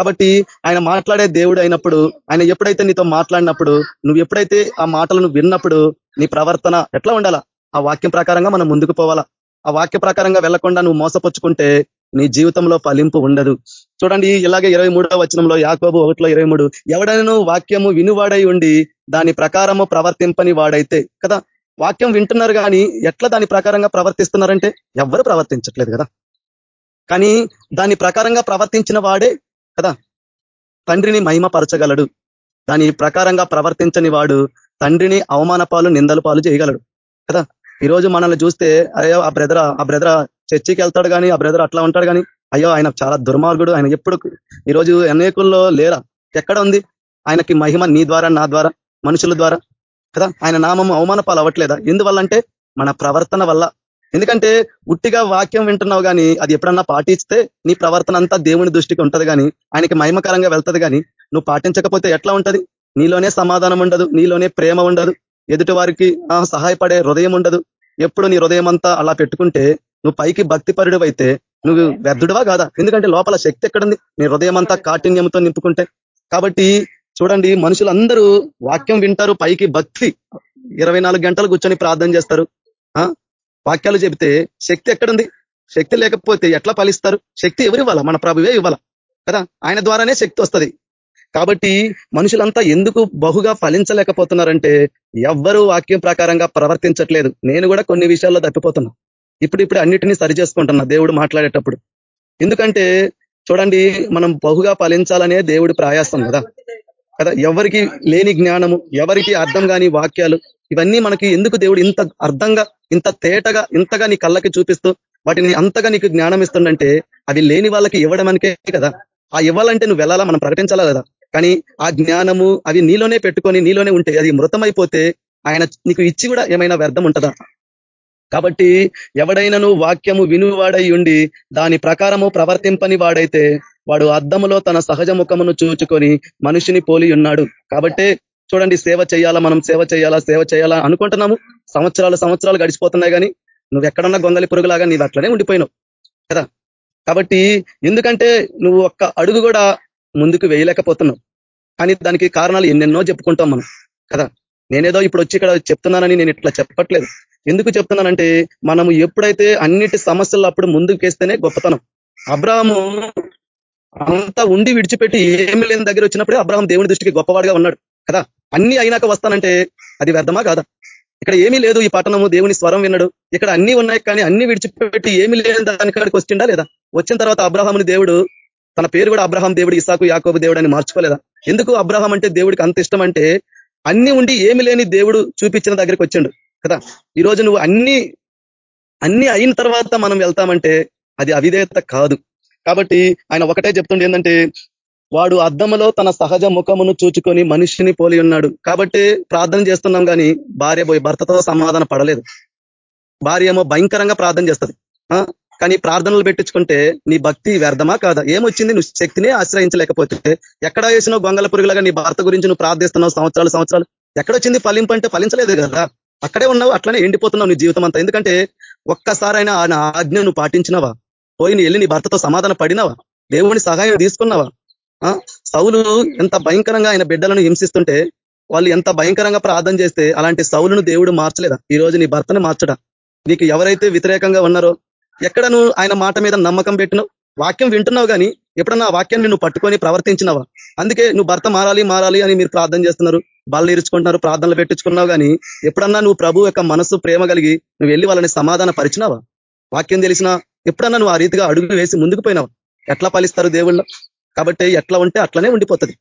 కాబట్టి ఆయన మాట్లాడే దేవుడు అయినప్పుడు ఆయన ఎప్పుడైతే నీతో మాట్లాడినప్పుడు నువ్వు ఎప్పుడైతే ఆ మాటలను విన్నప్పుడు నీ ప్రవర్తన ఎట్లా ఉండాలా? ఆ వాక్యం ప్రకారంగా మనం ముందుకు పోవాలా? ఆ వాక్య ప్రకారంగా వెళ్ళకుండా నువ్వు మోసపుచ్చుకుంటే నీ జీవితంలో ఫలింపు ఉండదు. చూడండి ఇలాగే ఇరవై మూడో వచనంలో యాకోబు ఒకటిలో ఇరవై మూడు ఎవడైనా వాక్యము వినువాడై ఉండి దాని ప్రకారము ప్రవర్తింపని వాడైతే కదా? వాక్యం వింటున్నారు కానీ ఎట్లా దాని ప్రకారంగా ప్రవర్తిస్తున్నారంటే ఎవ్వరు ప్రవర్తించట్లేదు కదా? కానీ దాని ప్రకారంగా ప్రవర్తించిన వాడే కదా? తండ్రిని మహిమపరచగలడు. దాని ప్రకారంగా ప్రవర్తించని వాడు తండ్రిని అవమాన పాలు నిందల పాలు చేయగలడు. కదా? ఈరోజు మనల్ని చూస్తే అయ్యో ఆ బ్రదర్ ఆ బ్రదర్ చర్చికి వెళ్తాడు కానీ ఆ బ్రదర్ అట్లా ఉంటాడు కానీ అయ్యో ఆయన చాలా దుర్మార్గుడు. ఆయన ఎప్పుడు ఈరోజు అనేకుల్లో లేరా? ఎక్కడ ఉంది? ఆయనకి మహిమ నీ ద్వారా నా ద్వారా మనుషుల ద్వారా. కదా? ఆయన నామం అవమాన పాలు అవ్వట్లేదా? ఎందువల్లంటే మన ప్రవర్తన వల్ల ఎందుకంటే ఉట్టిగా వాక్యం వింటున్నావు కానీ అది ఎప్పుడన్నా పాటిస్తే నీ ప్రవర్తన అంతా దేవుని దృష్టికి ఉంటది కానీ ఆయనకి మహిమకరంగా వెళ్తుంది కానీ నువ్వు పాటించకపోతే ఎట్లా ఉంటది? నీలోనే సమాధానం ఉండదు నీలోనే ప్రేమ ఉండదు ఎదుటి వారికి సహాయపడే హృదయం ఉండదు. ఎప్పుడు నీ హృదయం అంతా అలా పెట్టుకుంటే నువ్వు పైకి భక్తిపరుడు అయితే నువ్వు వ్యర్థుడువా కాదా? ఎందుకంటే లోపల శక్తి ఎక్కడుంది? నీ హృదయం అంతా కాఠిన్యంతో నింపుకుంటే. కాబట్టి చూడండి మనుషులందరూ వాక్యం వింటారు పైకి భక్తి. ఇరవై గంటలు కూర్చొని ప్రార్థన చేస్తారు. వాక్యాలు చెబితే శక్తి ఎక్కడుంది? శక్తి లేకపోతే ఎట్లా ఫలిస్తారు? శక్తి ఎవరు ఇవ్వాలా మన ప్రభువే ఇవ్వాల? కదా? ఆయన ద్వారానే శక్తి వస్తుంది. కాబట్టి మనుషులంతా ఎందుకు బహుగా ఫలించలేకపోతున్నారంటే ఎవ్వరూ వాక్యం ప్రకారంగా ప్రవర్తించట్లేదు. నేను కూడా కొన్ని విషయాల్లో తప్పిపోతున్నా. ఇప్పుడు ఇప్పుడు అన్నిటినీ సరి చేసుకుంటున్నా దేవుడు మాట్లాడేటప్పుడు. ఎందుకంటే చూడండి మనం బహుగా ఫలించాలనే దేవుడు ప్రయాసం కదా? కదా? ఎవరికి లేని జ్ఞానము ఎవరికి అర్థం కాని వాక్యాలు ఇవన్నీ మనకి ఎందుకు దేవుడు ఇంత అర్థంగా ఇంత తేటగా ఇంతగా నీ కళ్ళకి చూపిస్తూ వాటిని అంతగా నీకు జ్ఞానం ఇస్తుందంటే అవి లేని వాళ్ళకి ఇవ్వడమనికే కదా. ఆ ఇవ్వాలంటే నువ్వు వెళ్ళాలా? మనం ప్రకటించాలా కదా? కానీ ఆ జ్ఞానము అవి నీలోనే పెట్టుకొని నీలోనే ఉంటే అది మృతమైపోతే ఆయన నీకు ఇచ్చి కూడా ఏమైనా వ్యర్థం ఉంటుందా? కాబట్టి ఎవడైనాను వాక్యము వినువాడై ఉండి దాని ప్రకారము ప్రవర్తింపని వాడైతే వాడు అద్దములో తన సహజ ముఖమును చూచుకొని మనిషిని పోలి ఉన్నాడు. కాబట్టే చూడండి సేవ చేయాలా మనం సేవ చేయాలా సేవ చేయాలా అనుకుంటున్నాము. సంవత్సరాలు సంవత్సరాలు గడిచిపోతున్నాయి కానీ నువ్వు ఎక్కడన్నా గొంగలి పురుగులాగా నీవు అట్లనే ఉండిపోయినావు కదా? కాబట్టి ఎందుకంటే నువ్వు ఒక్క అడుగు కూడా ముందుకు వేయలేకపోతున్నావు. కానీ దానికి కారణాలు ఎన్నెన్నో చెప్పుకుంటాం మనం కదా? నేనేదో ఇప్పుడు వచ్చి ఇక్కడ చెప్తున్నానని నేను ఇట్లా చెప్పట్లేదు. ఎందుకు చెప్తున్నానంటే మనము ఎప్పుడైతే అన్నిటి సమస్యలు అప్పుడు ముందుకేస్తేనే గొప్పతనం. అబ్రాహము అంతా ఉండి విడిచిపెట్టి ఏమి లేని దగ్గర వచ్చినప్పుడే అబ్రాహం దేవుని దృష్టికి గొప్పవాడిగా ఉన్నాడు. కదా? అన్ని అయినాక వస్తానంటే అది వ్యర్థమా కాదా? ఇక్కడ ఏమీ లేదు ఈ పట్టణము దేవుని స్వరం విన్నాడు. ఇక్కడ అన్ని ఉన్నాయి కానీ అన్ని విడిచిపెట్టి ఏమి లేని దానికాడికి వచ్చిండా లేదా? వచ్చిన తర్వాత అబ్రహాముని దేవుడు తన పేరు కూడా అబ్రహాం దేవుడు ఇసాకు యాకోబు దేవుడు అని మార్చుకోలేదా? ఎందుకు అబ్రహాం అంటే దేవుడికి అంత ఇష్టం అంటే అన్ని ఉండి ఏమి లేని దేవుడు చూపించిన దగ్గరికి వచ్చిండు కదా? ఈరోజు నువ్వు అన్ని అన్ని అయిన తర్వాత మనం వెళ్తామంటే అది అవిధేయత కాదు. కాబట్టి ఆయన ఒకటే చెప్తుండే ఏంటంటే వాడు అద్దములో తన సహజ ముఖమును చూచుకొని మనిషిని పోలి ఉన్నాడు. కాబట్టి ప్రార్థన చేస్తున్నాం కానీ భార్య పోయి భర్తతో సమాధాన పడలేదు. భార్య ఏమో భయంకరంగా ప్రార్థన చేస్తుంది. కానీ ప్రార్థనలు పెట్టించుకుంటే నీ భక్తి వ్యర్థమా కాదా? ఏమొచ్చింది? నువ్వు శక్తినే ఆశ్రయించలేకపోతే ఎక్కడ వేసినో గొంగల పురుగులాగా నీ భర్త గురించి నువ్వు ప్రార్థిస్తున్నావు సంవత్సరాలు సంవత్సరాలు? ఎక్కడొచ్చింది ఫలింపు అంటే ఫలించలేదు కదా? అక్కడే ఉన్నావు అట్లనే ఎండిపోతున్నావు నీ జీవితం అంతా. ఎందుకంటే ఒక్కసారైనా ఆయన ఆజ్ఞ నువ్వు పాటించినవా? పోయి నీ వెళ్ళి నీ భర్తతో సమాధాన పడినవా? దేవుని సహాయం తీసుకున్నావా? సౌలు ఎంత భయంకరంగా ఆయన బిడ్డలను హింసిస్తుంటే వాళ్ళు ఎంత భయంకరంగా ప్రార్థన చేస్తే అలాంటి సౌలును దేవుడు మార్చలేదా? ఈ రోజు నీ భర్తను మార్చడా? నీకు ఎవరైతే వ్యతిరేకంగా ఉన్నారో ఎక్కడ నువ్వు ఆయన మాట మీద నమ్మకం పెట్టినావు? వాక్యం వింటున్నావు కానీ ఎప్పుడన్నా ఆ వాక్యాన్ని నువ్వు పట్టుకొని ప్రవర్తించినావా? అందుకే నువ్వు భర్త మారాలి మారాలి అని మీరు ప్రార్థన చేస్తున్నారు బళ్ళు ఇరుచుకుంటున్నారు ప్రార్థనలు పెట్టించుకున్నావు కానీ ఎప్పుడన్నా నువ్వు ప్రభు యొక్క మనసు ప్రేమ కలిగి నువ్వు వెళ్ళి వాళ్ళని సమాధాన పరిచినావా? వాక్యం తెలిసినా ఎప్పుడన్నా నువ్వు ఆ రీతిగా అడుగు వేసి ముందుకు పోయినావా? ఎట్లా ఫలిస్తారు దేవుళ్ళు? కాబట్టి ఎట్లా ఉంటే అట్లనే ఉండిపోతుంది.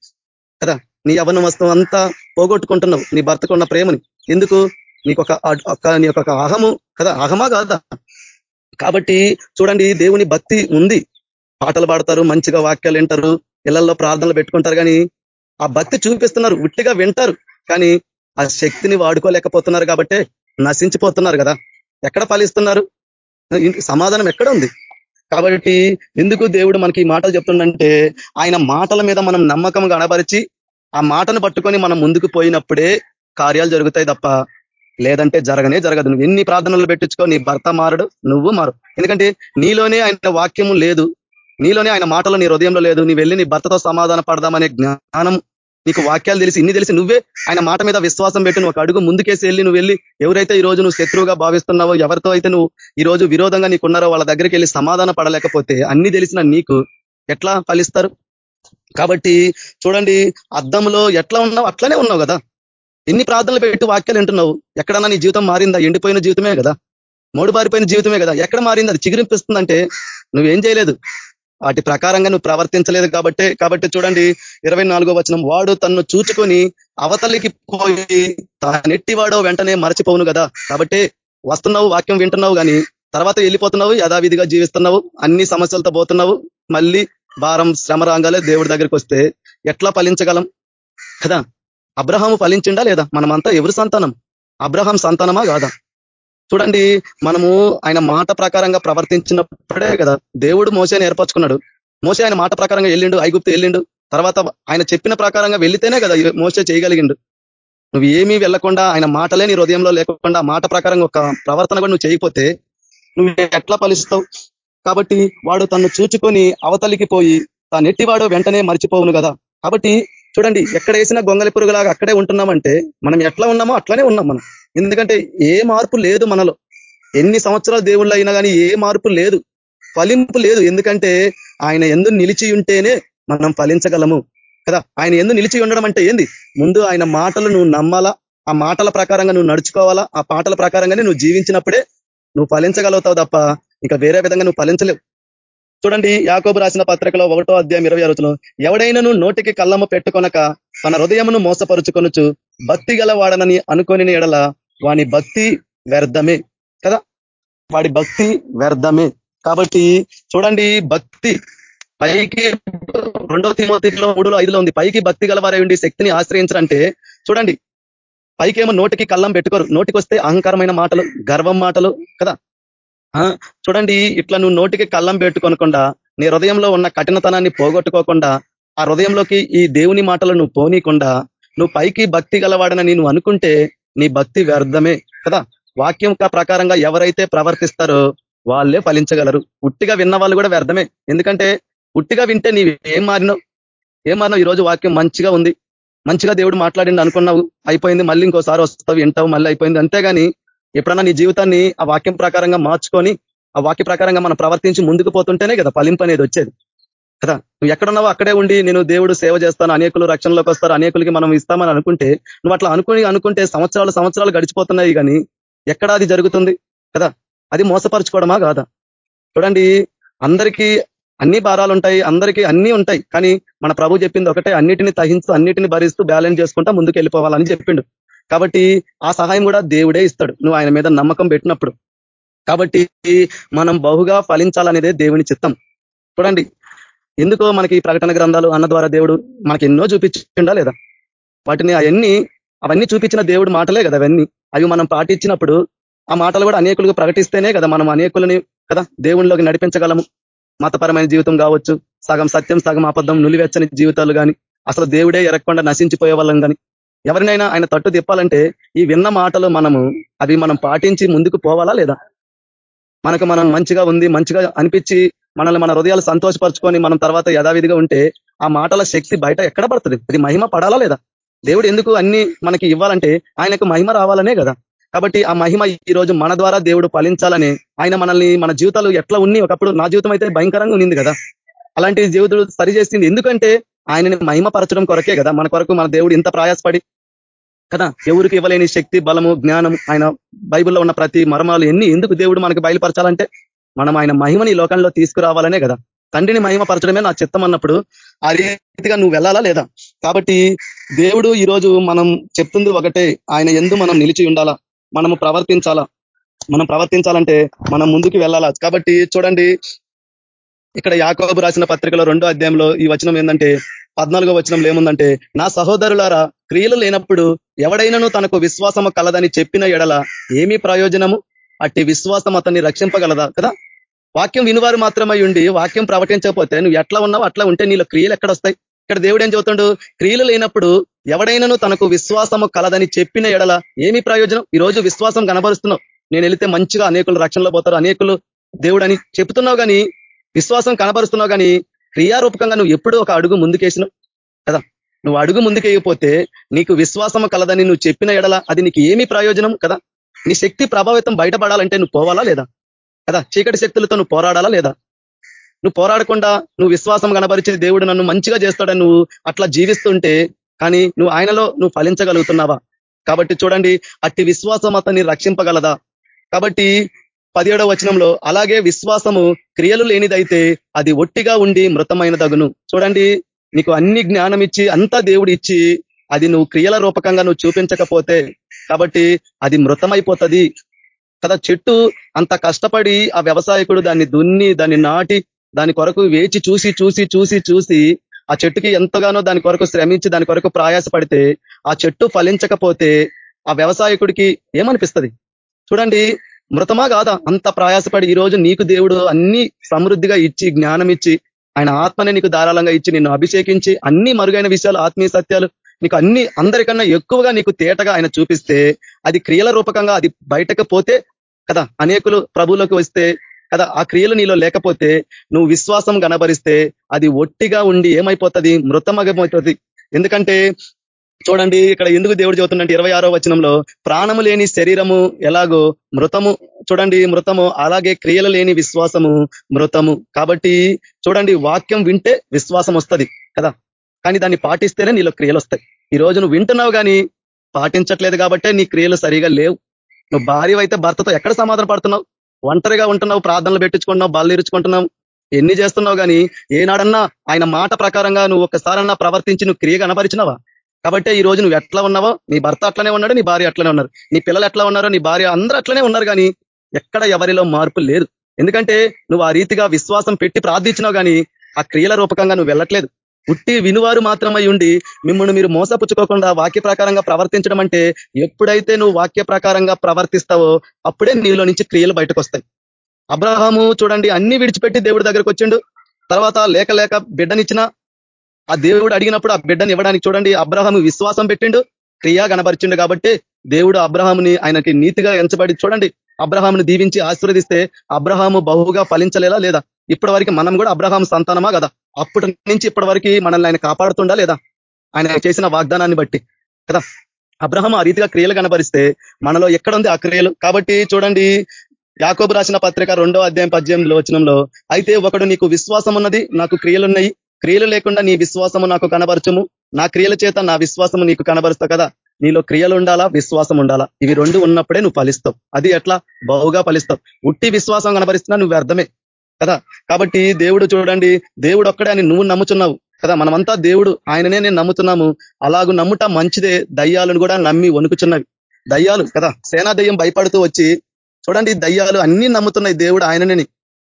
కదా? నీ యవన వస్తువు అంతా పోగొట్టుకుంటున్నావు నీ భర్తకు ఉన్న ప్రేమని. ఎందుకు? నీకు ఒక నీ ఒక అహము కదా? అహమా కాదా? కాబట్టి చూడండి దేవుని భక్తి ఉంది. పాటలు పాడతారు మంచిగా వాక్యాలు వింటారు ఇళ్ళలో ప్రార్థనలు పెట్టుకుంటారు కానీ ఆ భక్తి చూపిస్తున్నారు ఉట్టిగా వింటారు. కానీ ఆ శక్తిని వాడుకోలేకపోతున్నారు కాబట్టి నశించిపోతున్నారు కదా? ఎక్కడ ఫలిస్తున్నారు? సమాధానం ఎక్కడ ఉంది? కాబట్టి ఎందుకు దేవుడు మనకి ఈ మాటలు చెప్తుండంటే ఆయన మాటల మీద మనం నమ్మకం గణపరిచి ఆ మాటను పట్టుకొని మనం ముందుకు పోయినప్పుడే కార్యాలు జరుగుతాయి తప్ప లేదంటే జరగనే జరగదు. నువ్వు ఎన్ని ప్రార్థనలు పెట్టించుకో నీ భర్త మారడు నువ్వు మారు ఎందుకంటే నీలోనే ఆయన వాక్యము లేదు. నీలోనే ఆయన మాటలు నీ హృదయంలో లేదు. నీ వెళ్ళి నీ భర్తతో సమాధాన పడదామనే జ్ఞానం నీకు వాక్యాలు తెలిసి ఇన్ని తెలిసి నువ్వే ఆయన మాట మీద విశ్వాసం పెట్టి నువ్వు ఒక అడుగు ముందుకేసి వెళ్ళి నువ్వు వెళ్ళి ఎవరైతే ఈ రోజు నువ్వు శత్రువుగా భావిస్తున్నావో ఎవరితో అయితే నువ్వు ఈ రోజు విరోధంగా నీకున్నారో వాళ్ళ దగ్గరికి వెళ్ళి సమాధాన పడలేకపోతే అన్ని తెలిసిన నీకు ఎట్లా ఫలిస్తారు? కాబట్టి చూడండి అద్దంలో ఎట్లా ఉన్నావు? అట్లనే ఉన్నావు కదా. ఎన్ని ప్రార్థనలు పెట్టి వాక్యాలు వింటున్నావు? ఎక్కడన్నా నీ జీవితం మారిందా? ఎండిపోయిన జీవితమే కదా. మూడు బారిపోయిన జీవితమే కదా. ఎక్కడ మారింది? అది చిగురింపిస్తుందంటే నువ్వేం చేయలేదు. వాటి ప్రకారంగా నువ్వు ప్రవర్తించలేదు కాబట్టి కాబట్టి చూడండి ఇరవై నాలుగో వచనం వాడు తన్ను చూచుకొని అవతలికి పోయి తానెట్టివాడో వెంటనే మరచిపోవును కదా కాబట్టి వస్తున్నావు వాక్యం వింటున్నావు కానీ తర్వాత వెళ్ళిపోతున్నావు యథావిధిగా జీవిస్తున్నావు అన్ని సమస్యలతో పోతున్నావు మళ్ళీ భారం శ్రమ రాగాలే దేవుడి దగ్గరికి వస్తే ఎట్లా ఫలించగలం? కదా? అబ్రహాము ఫలించిండా లేదా? మనమంతా ఎవరు సంతానం? అబ్రహాం సంతానమా కాదా? చూడండి మనము ఆయన మాట ప్రకారంగా ప్రవర్తించినప్పుడే కదా దేవుడు మోసేని ఏర్పరచుకున్నాడు. మోసే ఆయన మాట ప్రకారంగా వెళ్ళిండు ఐగుప్తు వెళ్ళిండు. తర్వాత ఆయన చెప్పిన ప్రకారంగా వెళ్తేనే కదా మోసే చేయగలిగిండు. నువ్వు ఏమీ వెళ్ళకుండా ఆయన మాటలే నీ హృదయంలో లేకుండా మాట ప్రకారంగా ఒక ప్రవర్తన కూడా నువ్వు చేయకపోతే నువ్వు ఎట్లా ఫలిస్తావు? కాబట్టి వాడు తను చూచుకొని అవతలికి పోయి తాను ఎట్టివాడు వెంటనే మర్చిపోవును కదా. కాబట్టి చూడండి ఎక్కడ వేసినా గొంగలి పురుగులాగా అక్కడే ఉంటున్నామంటే మనం ఎట్లా ఉన్నామో అట్లనే ఉన్నాం మనం. ఎందుకంటే ఏ మార్పు లేదు మనలో. ఎన్ని సంవత్సరాలు దేవుళ్ళు అయినా కానీ ఏ మార్పు లేదు. ఫలింపు లేదు. ఎందుకంటే ఆయన ఎందు నిలిచి ఉంటేనే మనం ఫలించగలము. కదా? ఆయన ఎందు నిలిచి ఉండడం అంటే ఏంది? ముందు ఆయన మాటలు నువ్వు నమ్మాలా? ఆ మాటల ప్రకారంగా నువ్వు నడుచుకోవాలా? ఆ పాటల ప్రకారంగానే నువ్వు జీవించినప్పుడే నువ్వు ఫలించగలుగుతావు తప్ప ఇంకా వేరే విధంగా నువ్వు ఫలించలేవు. చూడండి యాకోబు రాసిన పత్రికలో ఒకటో అధ్యాయం ఇరవై అరుచులో ఎవడైనాను నోటికి కళ్ళము పెట్టుకొనక తన హృదయమును మోసపరుచుకొనొచ్చు భక్తి గలవాడనని అనుకోని ఎడల వాని భక్తి వ్యర్థమే కదా? వాడి భక్తి వ్యర్థమే. కాబట్టి చూడండి భక్తి పైకి రెండవ తిమోతిలో మూడులో ఐదులో ఉంది. పైకి భక్తి గలవారేయండి శక్తిని ఆశ్రయించారంటే చూడండి పైకేమో నోటికి కళ్ళం పెట్టుకోరు. నోటికి వస్తే అహంకారమైన మాటలు గర్వం మాటలు కదా? చూడండి ఇట్లా నువ్వు నోటికి కళ్ళం పెట్టుకోనకుండా నీ హృదయంలో ఉన్న కఠినతనాన్ని పోగొట్టుకోకుండా ఆ హృదయంలోకి ఈ దేవుని మాటలు నువ్వు పోనీకుండా నువ్వు పైకి భక్తి గలవాడనని నువ్వు అనుకుంటే నీ భక్తి వ్యర్థమే కదా? వాక్యం ప్రకారంగా ఎవరైతే ప్రవర్తిస్తారో వాళ్ళే ఫలించగలరు. ఉట్టిగా విన్న వాళ్ళు కూడా వ్యర్థమే. ఎందుకంటే ఉట్టిగా వింటే నీవు ఏం మారినావు? ఏం మారినావు? ఈరోజు వాక్యం మంచిగా ఉంది. మంచిగా దేవుడు మాట్లాడింది అనుకున్నావు. అయిపోయింది మళ్ళీ ఇంకోసారి వస్తావు వింటావు మళ్ళీ అయిపోయింది. అంతేగాని ఎప్పుడన్నా నీ జీవితాన్ని ఆ వాక్యం ప్రకారంగా మార్చుకొని ఆ వాక్య ప్రకారంగా మనం ప్రవర్తించి ముందుకు పోతుంటేనే కదా ఫలింపు అనేది వచ్చేది. కదా? నువ్వు ఎక్కడున్నావో అక్కడే ఉండి నేను దేవుడు సేవ చేస్తాను అనేకులు రక్షణలోకి వస్తారు అనేకులకి మనం ఇస్తామని అనుకుంటే నువ్వు అట్లా అనుకుని అనుకుంటే సంవత్సరాలు సంవత్సరాలు గడిచిపోతున్నాయి కానీ ఎక్కడ అది జరుగుతుంది కదా? అది మోసపరుచుకోవడమా కాదా? చూడండి అందరికీ అన్ని భారాలు ఉంటాయి అందరికీ అన్ని ఉంటాయి కానీ మన ప్రభు చెప్పింది ఒకటే అన్నిటిని తహించు అన్నిటిని భరిస్తూ బ్యాలెన్స్ చేసుకుంటా ముందుకు వెళ్ళిపోవాలని చెప్పిండు. కాబట్టి ఆ సహాయం కూడా దేవుడే ఇస్తాడు నువ్వు ఆయన మీద నమ్మకం పెట్టినప్పుడు. కాబట్టి మనం బహుగా ఫలించాలనేదే దేవుని చిత్తం. చూడండి ఎందుకో మనకి ప్రకటన గ్రంథాలు అన్న ద్వారా దేవుడు మనకి ఎన్నో చూపించిండా లేదా? వాటిని అవన్నీ అవన్నీ చూపించిన దేవుడు మాటలే కదా అవన్నీ. అవి మనం పాటించినప్పుడు ఆ మాటలు కూడా అనేకులకు ప్రకటిస్తేనే కదా మనం అనేకులని కదా దేవుళ్ళలోకి నడిపించగలము. మతపరమైన జీవితం కావచ్చు సగం సత్యం సగం అబద్ధం నులివెచ్చని జీవితాలు కానీ అసలు దేవుడే ఎరగకుండా నశించిపోయే వాళ్ళం కానీ ఎవరినైనా ఆయన తట్టు తిప్పాలంటే ఈ విన్న మాటలు మనము అవి మనం పాటించి ముందుకు పోవాలా లేదా? మనకు మనం మంచిగా ఉంది మంచిగా అనిపించి మనల్ని మన హృదయాలు సంతోషపరచుకొని మనం తర్వాత యథావిధిగా ఉంటే ఆ మాటల శక్తి బయట ఎక్కడ పడుతుంది? అది మహిమ పడాలా లేదా? దేవుడు ఎందుకు అన్ని మనకి ఇవ్వాలంటే ఆయనకు మహిమ రావాలనే కదా. కాబట్టి ఆ మహిమ ఈ రోజు మన ద్వారా దేవుడు ఫలించాలని ఆయన మనల్ని మన జీవితాలు ఎట్లా ఉన్ని ఒకప్పుడు నా జీవితం అయితే భయంకరంగా ఉంది కదా. అలాంటి జీవితుడు సరి చేసింది ఎందుకంటే ఆయనని మహిమపరచడం కొరకే కదా. మన కొరకు మన దేవుడు ఇంత ప్రయాసపడి కదా? ఎవరికి ఇవ్వలేని శక్తి బలము జ్ఞానం ఆయన బైబిల్లో ఉన్న ప్రతి మర్మాలు ఎన్ని? ఎందుకు దేవుడు మనకి బయలుపరచాలంటే మనం ఆయన మహిమని లోకంలో తీసుకురావాలనే కదా. తండ్రిని మహిమపరచడమే నా చిత్తం అన్నప్పుడు ఆ రీతిగా నువ్వు వెళ్ళాలా లేదా? కాబట్టి దేవుడు ఈరోజు మనం చెప్తుంది ఒకటే ఆయన ఎందు మనం నిలిచి ఉండాలా? మనము ప్రవర్తించాలా? మనం ప్రవర్తించాలంటే మనం ముందుకు వెళ్ళాలా? కాబట్టి చూడండి ఇక్కడ యాకోబు రాసిన పత్రికలో రెండో అధ్యాయంలో ఈ వచనం ఏంటంటే పద్నాలుగో వచనంలో ఏముందంటే నా సహోదరులారా క్రియలు లేనప్పుడు ఎవడైనాను తనకు విశ్వాసము కలదని చెప్పిన ఎడల ఏమీ ప్రయోజనము? అట్టి విశ్వాసం అతన్ని రక్షింపగలదా? కదా? వాక్యం వినివారు మాత్రమై ఉండి వాక్యం ప్రవటించకపోతే నువ్వు ఎట్లా ఉన్నావు అట్లా ఉంటే నీలో క్రియలు ఎక్కడ వస్తాయి ఇక్కడ దేవుడు ఏం చెబుతాడు? క్రియలు లేనప్పుడు ఎవడైనాను తనకు విశ్వాసము కలదని చెప్పిన ఎడల ఏమి ప్రయోజనం? ఈ రోజు విశ్వాసం కనబరుస్తున్నావు. నేను వెళితే మంచిగా అనేకులు రక్షణలో పోతారు. అనేకులు దేవుడు అని చెప్తున్నావు కానీ విశ్వాసం కనబరుస్తున్నావు కానీ క్రియారూపకంగా నువ్వు ఎప్పుడు ఒక అడుగు ముందుకేసినావు. కదా? నువ్వు అడుగు ముందుకేయకపోతే నీకు విశ్వాసం కలదని నువ్వు చెప్పిన ఎడల అది నీకు ఏమి ప్రయోజనం కదా? నీ శక్తి ప్రభావితం బయటపడాలంటే నువ్వు పోవాలా లేదా? కదా? చీకటి శక్తులతో నువ్వు పోరాడాలా లేదా? నువ్వు పోరాడకుండా నువ్వు విశ్వాసం కనపరిచే దేవుడు నన్ను మంచిగా చేస్తాడని నువ్వు అట్లా జీవిస్తుంటే కానీ నువ్వు ఆయనలో నువ్వు ఫలించగలుగుతున్నావా? కాబట్టి చూడండి అట్టి విశ్వాసం అతన్ని రక్షింపగలదా? కాబట్టి పదిహేడవ వచనంలో అలాగే విశ్వాసము క్రియలు లేనిదైతే అది ఒట్టిగా ఉండి మృతమైన తగును చూడండి నీకు అన్ని జ్ఞానం ఇచ్చి అంతా దేవుడు ఇచ్చి అది నువ్వు క్రియల రూపకంగా నువ్వు చూపించకపోతే కాబట్టి అది మృతమైపోతుంది. కదా చెట్టు అంత కష్టపడి ఆ వ్యవసాయకుడు దాన్ని దున్ని దాన్ని నాటి దాని కొరకు వేచి చూసి చూసి చూసి చూసి ఆ చెట్టుకి ఎంతగానో దాని కొరకు శ్రమించి దాని కొరకు ప్రయాసపడితే ఆ చెట్టు ఫలించకపోతే ఆ వ్యవసాయకుడికి ఏమనిపిస్తుంది? చూడండి మృతమా కాదా? అంత ప్రయాసపడి ఈ రోజు నీకు దేవుడు అన్ని సమృద్ధిగా ఇచ్చి జ్ఞానం ఇచ్చి ఆయన ఆత్మనే నీకు ధారాళంగా ఇచ్చి నిన్ను అభిషేకించి అన్ని మరుగైన విషయాలు ఆత్మీయ సత్యాలు నీకు అన్ని అందరికన్నా ఎక్కువగా నీకు తేటగా ఆయన చూపిస్తే అది క్రియల రూపకంగా అది బయటకు పోతే కదా అనేకులు ప్రభులోకి వస్తే కదా ఆ క్రియలు నీలో లేకపోతే నువ్వు విశ్వాసం గనబరిస్తే అది ఒట్టిగా ఉండి ఏమైపోతుంది? మృతమగమవుతుంది ఎందుకంటే చూడండి ఇక్కడ ఎందుకు దేవుడు చెబుతుందంటే ఇరవై ఆరో వచనంలో ప్రాణము లేని శరీరము ఎలాగో మృతము చూడండి మృతము అలాగే క్రియలు లేని విశ్వాసము మృతము. కాబట్టి చూడండి వాక్యం వింటే విశ్వాసం వస్తుంది కదా? కానీ దాన్ని పాటిస్తేనే నీలో క్రియలు వస్తాయి. ఈ రోజు నువ్వు వింటున్నావు కానీ పాటించట్లేదు కాబట్టే నీ క్రియలు సరిగా లేవు. నువ్వు భార్య అయితే భర్తతో ఎక్కడ సమాధాన పడుతున్నావు? ఒంటరిగా ఉంటున్నావు ప్రార్థనలు పెట్టించుకుంటున్నావు బళ్ళు ఇరుచుకుంటున్నావు. ఎన్ని చేస్తున్నావు కానీ ఏనాడన్నా ఆయన మాట ప్రకారంగా నువ్వు ఒక్కసారన్నా ప్రవర్తించి నువ్వు క్రియ కనపరిచినావా? కాబట్టి ఈ రోజు నువ్వు ఎట్లా ఉన్నావో నీ భర్త అట్లనే ఉన్నాడు నీ భార్య అట్లనే ఉన్నారు. నీ పిల్లలు ఎట్లా ఉన్నారో నీ భార్య అందరూ అట్లనే ఉన్నారు కానీ ఎక్కడ ఎవరిలో మార్పు లేదు. ఎందుకంటే నువ్వు ఆ రీతిగా విశ్వాసం పెట్టి ప్రార్థించినావు కానీ ఆ క్రియల రూపకంగా నువ్వు వెళ్ళట్లేదు. ఉట్టి వినువారు మాత్రమై ఉండి మిమ్మల్ని మీరు మోసపుచ్చుకోకుండా వాక్య ప్రకారంగా ప్రవర్తించడం అంటే ఎప్పుడైతే నువ్వు వాక్య ప్రకారంగా ప్రవర్తిస్తావో అప్పుడే నీలో నుంచి క్రియలు బయటకు వస్తాయి అబ్రహాము చూడండి అన్ని విడిచిపెట్టి దేవుడి దగ్గరకు వచ్చిండు తర్వాత లేక లేక బిడ్డనిచ్చిన ఆ దేవుడు అడిగినప్పుడు ఆ బిడ్డను ఇవ్వడానికి చూడండి అబ్రహాం విశ్వాసం పెట్టిండు క్రియా కనబరిచిండు కాబట్టి దేవుడు అబ్రహాముని ఆయనకి నీతిగా ఎంచబడి చూడండి అబ్రహాముని దీవించి ఆశీర్వదిస్తే అబ్రహాము బహుగా ఫలించలేదా లేదా? ఇప్పటి వరకు మనం కూడా అబ్రహాం సంతానమా కదా? అప్పటి నుంచి ఇప్పటి వరకు మనల్ని ఆయన కాపాడుతుండా లేదా? ఆయన చేసిన వాగ్దానాన్ని బట్టి కదా? అబ్రహం ఆ రీతిగా క్రియలు కనబరిస్తే మనలో ఎక్కడ ఉంది ఆ క్రియలు? కాబట్టి చూడండి యాకోబు రాసిన పత్రిక రెండో అధ్యాయం పద్దెనిమిదిలో వచనంలో అయితే ఒకడు నీకు విశ్వాసం ఉన్నది నాకు క్రియలున్నాయి క్రియలు లేకుండా నీ విశ్వాసము నాకు కనబరచము. నా క్రియల చేత నా విశ్వాసము నీకు కనబరుస్తావు కదా. నీలో క్రియలు ఉండాలా? విశ్వాసం ఉండాలా? ఇవి రెండు ఉన్నప్పుడే నువ్వు ఫలిస్తావు. అది ఎట్లా? బహుగా ఫలిస్తావు. ఉట్టి విశ్వాసం కనబరిస్తున్నా నువ్వు అర్థమే కదా? కాబట్టి దేవుడు చూడండి దేవుడు ఒక్కడే అని నువ్వు నమ్ముతున్నావు కదా? మనమంతా దేవుడు. ఆయననే నేను నమ్ముతున్నాము. అలాగూ నమ్ముట మంచిదే. దయ్యాలను కూడా నమ్మి వణుకుచున్నవి. దయ్యాలు కదా? సేనా దయ్యం భయపడుతూ వచ్చి చూడండి దయ్యాలు అన్ని నమ్ముతున్నాయి దేవుడు ఆయనని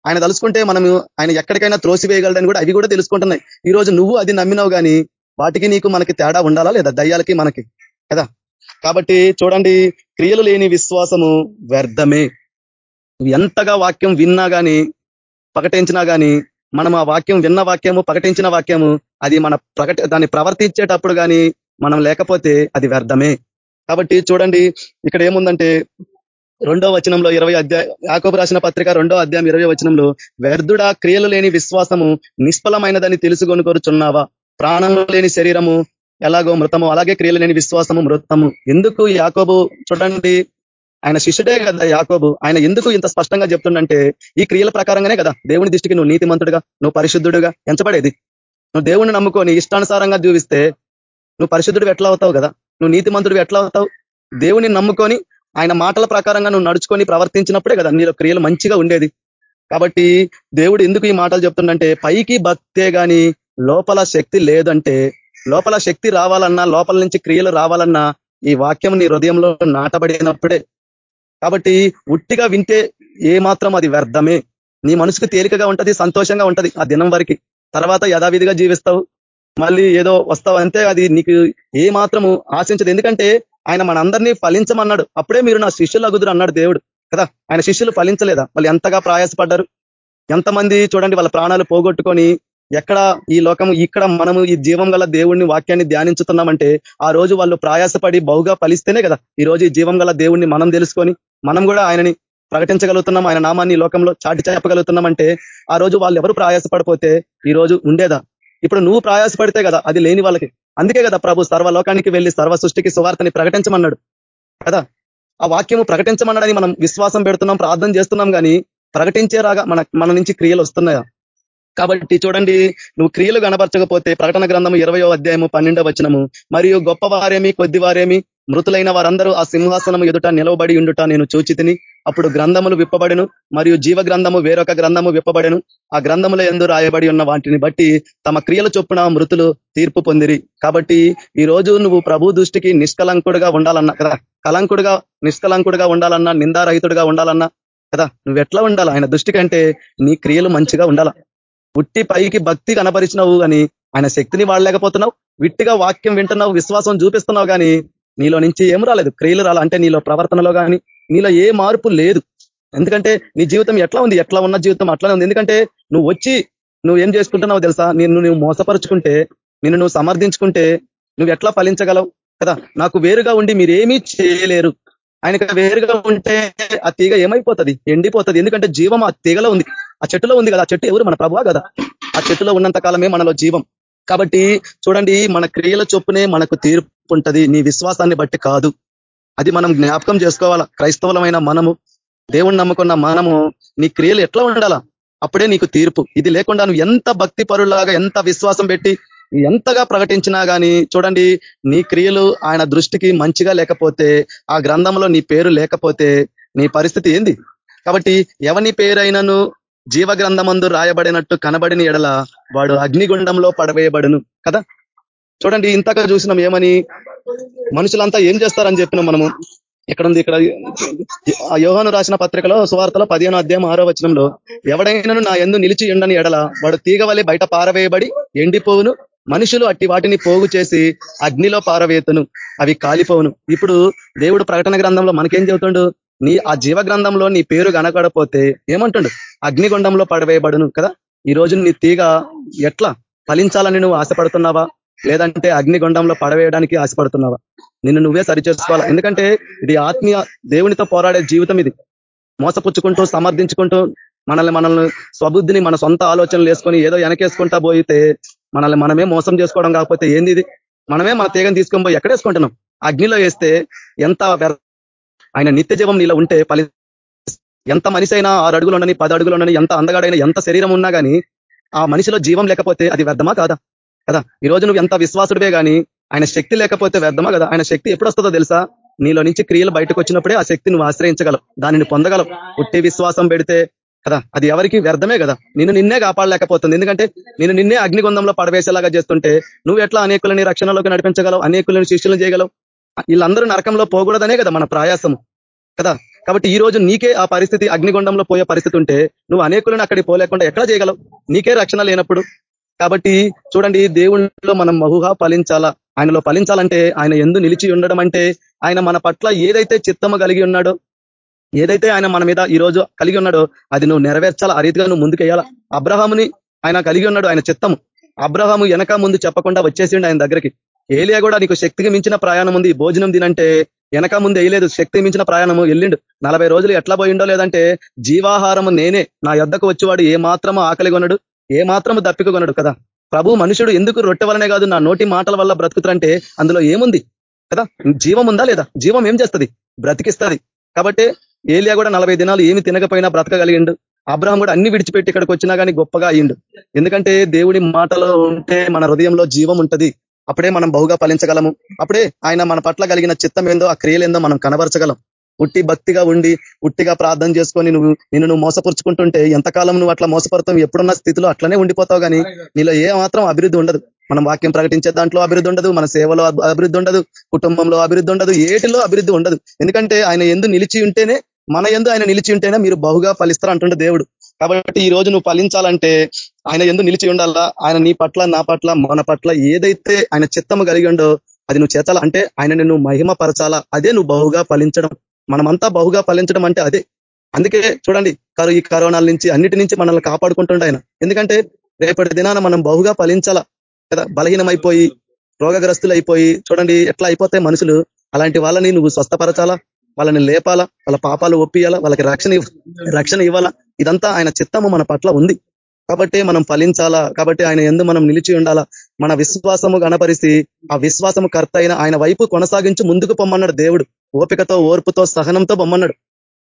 ఆయన తలుసుకుంటే మనము ఆయన ఎక్కడికైనా త్రోసివేయగలడని కూడా అవి కూడా తెలుసుకుంటున్నాయి. ఈ రోజు నువ్వు అది నమ్మినావు కానీ వాటికి నీకు మనకి తేడా ఉండాలా లేదా? దయ్యాలకి మనకి. కదా? కాబట్టి చూడండి క్రియలు లేని విశ్వాసము వ్యర్థమే. ఎంతగా వాక్యం విన్నా కానీ ప్రకటించినా గాని మనం ఆ వాక్యం విన్న వాక్యము ప్రకటించిన వాక్యము అది మన ప్రకట దాన్ని ప్రవర్తించేటప్పుడు కానీ మనం లేకపోతే అది వ్యర్థమే. కాబట్టి చూడండి ఇక్కడ ఏముందంటే రెండో వచనంలో ఇరవై అధ్యాయ యాకోబు రాసిన పత్రిక రెండో అధ్యాయం ఇరవై వచనంలో వ్యర్థుడా క్రియలు లేని విశ్వాసము నిష్ఫలమైనదని తెలుసుకొనుకొరుచున్నావా ప్రాణము లేని శరీరము ఎలాగో మృతము అలాగే క్రియలు లేని విశ్వాసము మృతము. ఎందుకు యాకోబు చూడండి ఆయన శిష్యుడే కదా యాకోబు. ఆయన ఎందుకు ఇంత స్పష్టంగా చెప్తుండంటే ఈ క్రియల ప్రకారంగానే కదా. దేవుని దృష్టికి నువ్వు నీతిమంతుడుగా నువ్వు పరిశుద్ధుడుగా ఎంచబడేది. నువ్వు దేవుణ్ణి నమ్ముకొని ఇష్టానుసారంగా జీవిస్తే నువ్వు పరిశుద్ధుడు ఎట్లా అవుతావు కదా? నువ్వు నీతిమంతుడు ఎట్లా అవుతావు? దేవుని నమ్ముకొని ఆయన మాటల ప్రకారంగా నువ్వు నడుచుకొని ప్రవర్తించినప్పుడే కదా నీలో క్రియలు మంచిగా ఉండేది. కాబట్టి దేవుడు ఎందుకు ఈ మాటలు చెప్తుండంటే పైకి భక్తే గాని లోపల శక్తి లేదంటే లోపల శక్తి రావాలన్నా లోపల నుంచి క్రియలు రావాలన్నా ఈ వాక్యం నీ హృదయంలో నాటబడినప్పుడే. కాబట్టి ఉట్టిగా వింటే ఏ మాత్రం అది వ్యర్థమే. నీ మనసుకు తేలికగా ఉంటది సంతోషంగా ఉంటది ఆ దినం వరకు. తర్వాత యథావిధిగా జీవిస్తావు. మళ్ళీ ఏదో వస్తావు అంతే అది నీకు ఏ మాత్రము ఆశించదు. ఎందుకంటే ఆయన మనందరినీ ఫలించమన్నాడు. అప్పుడే మీరు నా శిష్యులు అగుదురు అన్నాడు దేవుడు. కదా? ఆయన శిష్యులు ఫలించలేదా? వాళ్ళు ఎంతగా ప్రయాసపడ్డారు? ఎంతమంది చూడండి వాళ్ళ ప్రాణాలు పోగొట్టుకొని ఎక్కడ ఈ లోకము ఇక్కడ మనము ఈ జీవం గల దేవుణ్ణి వాక్యాన్ని ధ్యానించుతున్నామంటే ఆ రోజు వాళ్ళు ప్రయాసపడి బహుగా ఫలిస్తేనే కదా? ఈ రోజు ఈ జీవం గల దేవుణ్ణి మనం తెలుసుకొని మనం కూడా ఆయనని ప్రకటించగలుగుతున్నాం ఆయన నామాన్ని లోకంలో చాటి చెప్పగలుగుతున్నామంటే ఆ రోజు వాళ్ళు ఎవరు ప్రయాసపడిపోతే ఈ రోజు ఉండేదా? ఇప్పుడు నువ్వు ప్రయాసపడితే కదా అది లేని వాళ్ళకి. అందుకే కదా ప్రభు సర్వలోకానికి వెళ్ళి సర్వ సృష్టికి సువార్తని ప్రకటించమన్నాడు. కదా? ఆ వాక్యము ప్రకటించమన్నాడని మనం విశ్వాసం పెడుతున్నాం ప్రార్థన చేస్తున్నాం కానీ ప్రకటించేరాగా మన మన నుంచి క్రియలు వస్తున్నాయా? కాబట్టి చూడండి నువ్వు క్రియలు కనబరచకపోతే ప్రకటన గ్రంథము ఇరవయో అధ్యాయము పన్నెండో వచనము. మరియు గొప్పవారేమి కొద్దివారేమి మృతులైన వారందరూ ఆ సింహాసనం ఎదుట నిలవబడి ఉండుట నేను చూచితిని. అప్పుడు గ్రంథములు విప్పబడెను మరియు జీవ గ్రంథము వేరొక గ్రంథము విప్పబడెను. ఆ గ్రంథముల ఎందు రాయబడి ఉన్న వాటిని బట్టి తమ క్రియల చొప్పున మృతులు తీర్పు పొందిరి. కాబట్టి ఈ రోజు నువ్వు ప్రభు దృష్టికి నిష్కలంకుడుగా ఉండాలన్నా కదా? కలంకుడుగా నిష్కలంకుడుగా ఉండాలన్నా నిందారహితుడుగా ఉండాలన్నా కదా? నువ్వు ఎట్లా ఉండాలా? ఆయన దృష్టి కంటే నీ క్రియలు మంచిగా ఉండాలా? పుట్టి పైకి భక్తి కనపరిచినావు కానీ ఆయన శక్తిని వాడలేకపోతున్నావు విట్టిగా వాక్యం వింటున్నావు విశ్వాసం చూపిస్తున్నావు కానీ నీలో నుంచి ఏం రాలేదు. క్రియలు రాల అంటే నీలో ప్రవర్తనలో కానీ నీలో ఏ మార్పు లేదు. ఎందుకంటే నీ జీవితం ఎట్లా ఉంది? ఎట్లా ఉన్న జీవితం అట్లానే ఉంది. ఎందుకంటే నువ్వు వచ్చి నువ్వు ఏం చేసుకుంటున్నావు తెలుసా? నిన్ను నువ్వు మోసపరుచుకుంటే నిన్ను నువ్వు సమర్థించుకుంటే నువ్వు ఎట్లా ఫలించగలవు? కదా? నాకు వేరుగా ఉండి మీరేమీ చేయలేరు. ఆయనకు వేరుగా ఉంటే ఆ తీగ ఏమైపోతుంది? ఎండిపోతుంది. ఎందుకంటే జీవం ఆ తీగలో ఉంది. ఆ చెట్టులో ఉంది కదా ఆ చెట్టు ఎవరు? మన ప్రభువా కదా. ఆ చెట్టులో ఉన్నంత కాలమే మనలో జీవం. కాబట్టి చూడండి మన క్రియల చొప్పునే మనకు తీర్పు ఉంటది. నీ విశ్వాసాన్ని బట్టి కాదు. అది మనం జ్ఞాపకం చేసుకోవాలా? క్రైస్తవులమైన మనము దేవుణ్ణి నమ్ముకున్న మనము నీ క్రియలు ఎట్లా ఉండాలా? అప్పుడే నీకు తీర్పు. ఇది లేకుండా నువ్వు ఎంత భక్తి పరులాగా ఎంత విశ్వాసం పెట్టి ఎంతగా ప్రకటించినా కానీ చూడండి నీ క్రియలు ఆయన దృష్టికి మంచిగా లేకపోతే ఆ గ్రంథంలో నీ పేరు లేకపోతే నీ పరిస్థితి ఏంది? కాబట్టి ఎవని పేరైనను జీవ గ్రంథమందు రాయబడినట్టు కనబడిన ఎడల వాడు అగ్నిగుండంలో పడవేయబడును కదా? చూడండి ఇంతగా చూసినాం ఏమని? మనుషులంతా ఏం చేస్తారని చెప్పినాం మనము. ఎక్కడుంది ఇక్కడ? యోహాను రాసిన పత్రికలో సువార్తలో పదిహేను అధ్యాయం ఆరో వచనంలో ఎవడైనాను నా ఎందు నిలిచి ఉండని ఎడల వాడు తీగ బయట పారవేయబడి ఎండిపోవును మనుషులు అట్టి వాటిని పోగు చేసి అగ్నిలో పారవేతును అవి కాలిపోవును. ఇప్పుడు దేవుడు ప్రకటన గ్రంథంలో మనకేం చెబుతుండు? నీ ఆ జీవ గ్రంథంలో నీ పేరు కనకడపోతే ఏమంటుండు? అగ్నిగుండంలో పడవేయబడును కదా? ఈ రోజు నీ తీగ ఎట్లా? ఫలించాలని నువ్వు ఆశపడుతున్నావా? లేదంటే అగ్నిగుండంలో పడవేయడానికి ఆశపడుతున్నావా? నిన్ను నువ్వే సరిచేసుకోవాలా? ఎందుకంటే ఇది ఆత్మీయ దేవునితో పోరాడే జీవితం ఇది. మోసపుచ్చుకుంటూ సమర్థించుకుంటూ మనల్ని మనల్ని స్వబుద్ధిని మన సొంత ఆలోచనలు వేసుకొని ఏదో వెనకేసుకుంటా పోయితే మనల్ని మనమే మోసం చేసుకోవడం కాకపోతే ఏంది ఇది? మనమే మన తీగని తీసుకొని పోయి ఎక్కడేసుకుంటున్నాం అగ్నిలో వేస్తే ఎంత ఆయన నిత్య జీవం నీలో ఉంటే ఫలి ఎంత మనిషి అయినా ఆరు అడుగులు ఉండని పది అడుగులు ఉండని ఎంత అందగాడైనా ఎంత శరీరం ఉన్నా కానీ ఆ మనిషిలో జీవం లేకపోతే అది వ్యర్థమా కాదా? కదా? ఈ రోజు నువ్వు ఎంత విశ్వాసుడివే కానీ ఆయన శక్తి లేకపోతే వ్యర్థమా కదా? ఆయన శక్తి ఎప్పుడు వస్తుందో తెలుసా? నీలో నుంచి క్రియలు బయటకు వచ్చినప్పుడే ఆ శక్తి నువ్వు ఆశ్రయించగలవు దానిని పొందగలవు. పుట్టి విశ్వాసం పెడితే కదా? అది ఎవరికి వ్యర్థమే కదా? నిన్ను నిన్నే కాపాడలేకపోతుంది. ఎందుకంటే నేను నిన్నే అగ్నిగుందంలో పడవేసేలాగా చేస్తుంటే నువ్వు ఎట్లా అనేకులని రక్షణలోకి నడిపించగలవు అనేకులను శిష్యులను చేయగలవు? వీళ్ళందరూ నరకంలో పోకూడదనే కదా మన ప్రయాసము. కదా? కాబట్టి ఈ రోజు నీకే ఆ పరిస్థితి అగ్నిగుండంలో పోయే పరిస్థితి ఉంటే నువ్వు అనేకులను అక్కడికి పోలేకుండా ఎక్కడ చేయగలవు? నీకే రక్షణ లేనప్పుడు. కాబట్టి చూడండి దేవుళ్ళలో మనం మహుగా ఫలించాలా? ఆయనలో ఫలించాలంటే ఆయన ఎందు నిలిచి ఉండడం అంటే ఆయన మన పట్ల ఏదైతే చిత్తము కలిగి ఉన్నాడో ఏదైతే ఆయన మన మీద ఈ రోజు కలిగి ఉన్నాడో అది నువ్వు నెరవేర్చాలా? ఆ రీతిగా నువ్వు ముందుకెయ్యాలా? అబ్రహాముని ఆయన కలిగి ఉన్నాడు ఆయన చిత్తము. అబ్రహాము వెనక ముందు చెప్పకుండా వచ్చేసిండు ఆయన దగ్గరికి. ఏలియా కూడా నీకు శక్తికి మించిన ప్రయాణం ఉంది. భోజనం తినంటే వెనక ముందు వేయలేదు శక్తి మించిన ప్రయాణము వెళ్ళిండు నలభై రోజులు ఎట్లా పోయిండో లేదంటే జీవాహారము నేనే. నా యొద్దకు వచ్చేవాడు ఏ మాత్రము ఆకలి కొనడు ఏ మాత్రము దప్పిక కొనడు కదా. ప్రభు మనుషుడు ఎందుకు రొట్టె వలనే కాదు నా నోటి మాటల వల్ల బ్రతుకుతారంటే అందులో ఏముంది కదా? జీవం ఉందా లేదా? జీవం ఏం చేస్తుంది? బ్రతికిస్తుంది. కాబట్టి ఏలియా కూడా నలభై దినాలు ఏమి తినకపోయినా బ్రతకగలిగిండు. అబ్రహం కూడా అన్ని విడిచిపెట్టి ఇక్కడికి వచ్చినా కానీ గొప్పగా అయ్యిండు. ఎందుకంటే దేవుడి మాటలో ఉంటే మన హృదయంలో జీవం ఉంటది. అప్పుడే మనం బహుగా ఫలించగలము. అప్పుడే ఆయన మన పట్ల కలిగిన చిత్తం ఏందో ఆ క్రియలేందో మనం కనబరచగలం. ఉట్టి భక్తిగా ఉండి ఉట్టిగా ప్రార్థన చేసుకొని నువ్వు నిన్ను నువ్వు మోసపరుచుకుంటుంటే ఎంతకాలం నువ్వు అట్లా మోసపడతావు? ఎప్పుడున్న స్థితిలో అట్లనే ఉండిపోతావు కానీ నీలో ఏ మాత్రం అభివృద్ధి ఉండదు. మనం వాక్యం ప్రకటించే దాంట్లో అభివృద్ధి ఉండదు మన సేవలో అభివృద్ధి ఉండదు కుటుంబంలో అభివృద్ధి ఉండదు ఏటిలో అభివృద్ధి ఉండదు. ఎందుకంటే ఆయన ఎందు నిలిచి ఉంటేనే మన ఎందు ఆయన నిలిచి ఉంటేనే మీరు బహుగా ఫలిస్తారు అంటుండే దేవుడు. కాబట్టి ఈ రోజు నువ్వు ఫలించాలంటే ఆయన ఎందు నిలిచి ఉండాలా? ఆయన నీ పట్ల నా పట్ల మన పట్ల ఏదైతే ఆయన చిత్తము కలిగి ఉండో అది నువ్వు చేతాలా? అంటే ఆయన నిన్ను మహిమపరచాలా? అదే నువ్వు బహుగా ఫలించడం. మనమంతా బహుగా ఫలించడం అంటే అదే. అందుకే చూడండి ఈ కరోనాల నుంచి అన్నిటి నుంచి మనల్ని కాపాడుకుంటుండే ఆయన. ఎందుకంటే రేపటి దినాన మనం బహుగా ఫలించాలా? కదా బలహీనమైపోయి రోగగ్రస్తులు అయిపోయి చూడండి ఎట్లా అయిపోతాయి మనుషులు? అలాంటి వాళ్ళని నువ్వు స్వస్థపరచాలా? వాళ్ళని లేపాలా? వాళ్ళ పాపాలు ఒప్పియాలా వాళ్ళకి రక్షణ రక్షణ ఇవ్వాలా? ఇదంతా ఆయన చిత్తము మన పట్ల ఉంది. కాబట్టి మనం ఫలించాలా? కాబట్టి ఆయన ఎందు మనం నిలిచి ఉండాలా? మన విశ్వాసము గణపరిసి ఆ విశ్వాసము కర్త అయిన ఆయన వైపు కొనసాగించి ముందుకు పొమ్మన్నాడు దేవుడు. ఓపికతో ఓర్పుతో సహనంతో పొమ్మన్నాడు.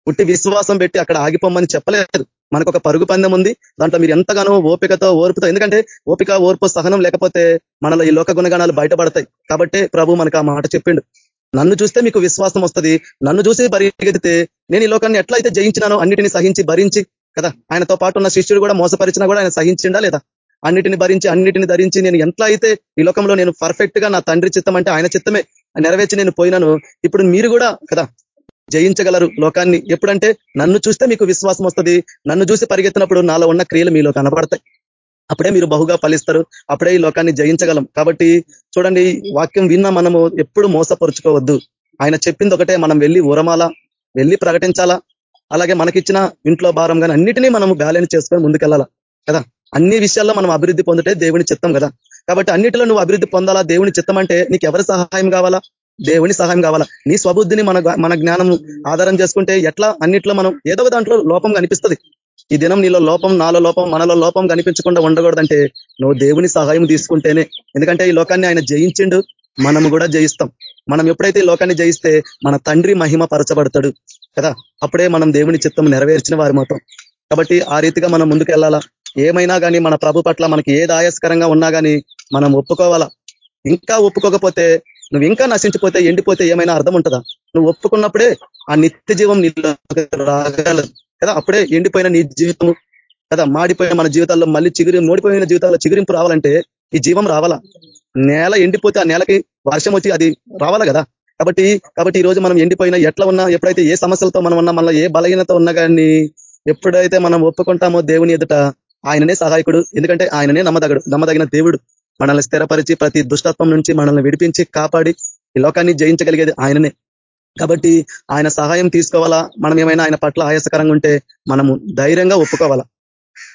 పుట్టి విశ్వాసం పెట్టి అక్కడ ఆగిపోమ్మని చెప్పలేదు. మనకు ఒక పరుగు పందెం ఉంది. దాంట్లో మీరు ఎంతగానో ఓపికతో ఓర్పుతో ఎందుకంటే ఓపిక ఓర్పు సహనం లేకపోతే మనలో ఈ లోక గుణగణాలు బయటపడతాయి. కాబట్టి ప్రభు మనకు ఆ మాట చెప్పిండు. నన్ను చూస్తే మీకు విశ్వాసం వస్తుంది. నన్ను చూసి పరిగెత్తితే నేను ఈ లోకాన్ని ఎట్లయితే జయించినానో అన్నిటిని సహించి భరించి కదా? ఆయనతో పాటు ఉన్న శిష్యుడు కూడా మోసపరిచినా కూడా ఆయన సహించిండా లేదా? అన్నిటిని భరించి అన్నిటిని ధరించి నేను ఎట్లా అయితే ఈ లోకంలో నేను పర్ఫెక్ట్గా నా తండ్రి చిత్తం అంటే ఆయన చిత్తమే నెరవేర్చి నేను పోయినాను ఇప్పుడు మీరు కూడా కదా జయించగలరు లోకాన్ని. ఎప్పుడంటే నన్ను చూస్తే మీకు విశ్వాసం వస్తుంది. నన్ను చూసి పరిగెత్తినప్పుడు నాలో ఉన్న క్రియలు మీలో కనపడతాయి అప్పుడే మీరు బహుగా ఫలిస్తారు. అప్పుడే ఈ లోకాన్ని జయించగలం. కాబట్టి చూడండి వాక్యం విన్నా మనము ఎప్పుడు మోసపరుచుకోవద్దు. ఆయన చెప్పింది ఒకటే మనం వెళ్ళి ఉరమాల? వెళ్ళి ప్రకటించాలా? అలాగే మనకిచ్చిన ఇంట్లో భారం కానీ అన్నిటినీ మనం బ్యాలెన్స్ చేసుకొని ముందుకెళ్ళాలా? కదా? అన్ని విషయాల్లో మనం అభివృద్ధి పొందితే దేవుని చిత్తం కదా? కాబట్టి అన్నిటిలో నువ్వు అభివృద్ధి పొందాలా? దేవుని చిత్తం అంటే నీకు ఎవరి సహాయం కావాలా? దేవుని సహాయం కావాలా? నీ స్వబుద్ధిని మన మన జ్ఞానం ఆధారం చేసుకుంటే ఎట్లా? అన్నిట్లో మనం ఏదో దాంట్లో లోపం కనిపిస్తుంది. ఈ దినం నీలో లోపం నాలో లోపం మనలో లోపం కనిపించకుండా ఉండకూడదంటే నువ్వు దేవుని సహాయం తీసుకుంటేనే. ఎందుకంటే ఈ లోకాన్ని ఆయన జయించిండు. మనం కూడా జయిస్తాం. మనం ఎప్పుడైతే లోకాన్ని జయిస్తే మన తండ్రి మహిమ పరచబడతాడు కదా? అప్పుడే మనం దేవుని చిత్తం నెరవేర్చిన వారి మొత్తం కాబట్టి ఆ రీతిగా మనం ముందుకు వెళ్ళాలా? ఏమైనా కానీ మన ప్రభు పట్ల మనకి ఏది ఆయాస్కరంగా ఉన్నా కానీ మనం ఒప్పుకోవాలా? ఇంకా ఒప్పుకోకపోతే నువ్వు ఇంకా నశించిపోతే ఎండిపోతే ఏమైనా అర్థం ఉంటుందా? నువ్వు ఒప్పుకున్నప్పుడే ఆ నిత్య జీవం నీళ్ళు రాగలదు కదా? అప్పుడే ఎండిపోయిన నీ జీవితము కదా? మాడిపోయిన మన జీవితాల్లో మళ్ళీ చిగురి మోడిపోయిన జీవితాల్లో చిగురింపు రావాలంటే ఈ జీవం రావాలా? నేల ఎండిపోతే ఆ నేలకి వర్షం వచ్చి అది రావాలి కదా. కాబట్టి కాబట్టి ఈ రోజు మనం ఎండిపోయినా ఎట్లా ఉన్నా ఎప్పుడైతే ఏ సమస్యలతో మనం ఉన్నా మళ్ళీ ఏ బలహీనత ఉన్నా కానీ ఎప్పుడైతే మనం ఒప్పుకుంటామో దేవుని ఎదుట ఆయననే సహాయకుడు ఎందుకంటే ఆయననే నమ్మదగడు నమ్మదగిన దేవుడు. మనల్ని స్థిరపరిచి ప్రతి దుష్టత్వం నుంచి మనల్ని విడిపించి కాపాడి ఈ లోకాన్ని జయించగలిగేది ఆయననే. కాబట్టి ఆయన సహాయం తీసుకోవాలా? మనం ఏమైనా ఆయన పట్ల ఆయాసకరంగా ఉంటే మనము ధైర్యంగా ఒప్పుకోవాలా?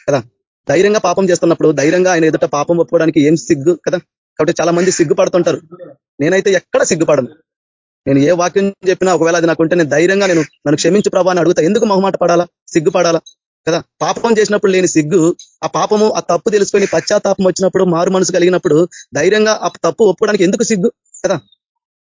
కదా? ధైర్యంగా పాపం చేస్తున్నప్పుడు ధైర్యంగా ఆయన ఎదుట పాపం ఒప్పుకోవడానికి ఏం సిగ్గు కదా? కాబట్టి చాలా మంది సిగ్గుపడుతుంటారు. నేనైతే ఎక్కడ సిగ్గుపడను. నేను ఏ వాక్యం చెప్పినా ఒకవేళ అది నాకుంటే నేను ధైర్యంగా నేను నన్ను క్షమించు ప్రభా అని అడుగుతా ఎందుకు మొహమాట పడాలా? సిగ్గుపడాలా? కదా? పాపం చేసినప్పుడు లేని సిగ్గు ఆ పాపము ఆ తప్పు తెలుసుకొని పశ్చాత్తాపం వచ్చినప్పుడు మారు మనసు కలిగినప్పుడు ధైర్యంగా ఆ తప్పు ఒప్పుకోవడానికి ఎందుకు సిగ్గు? కదా?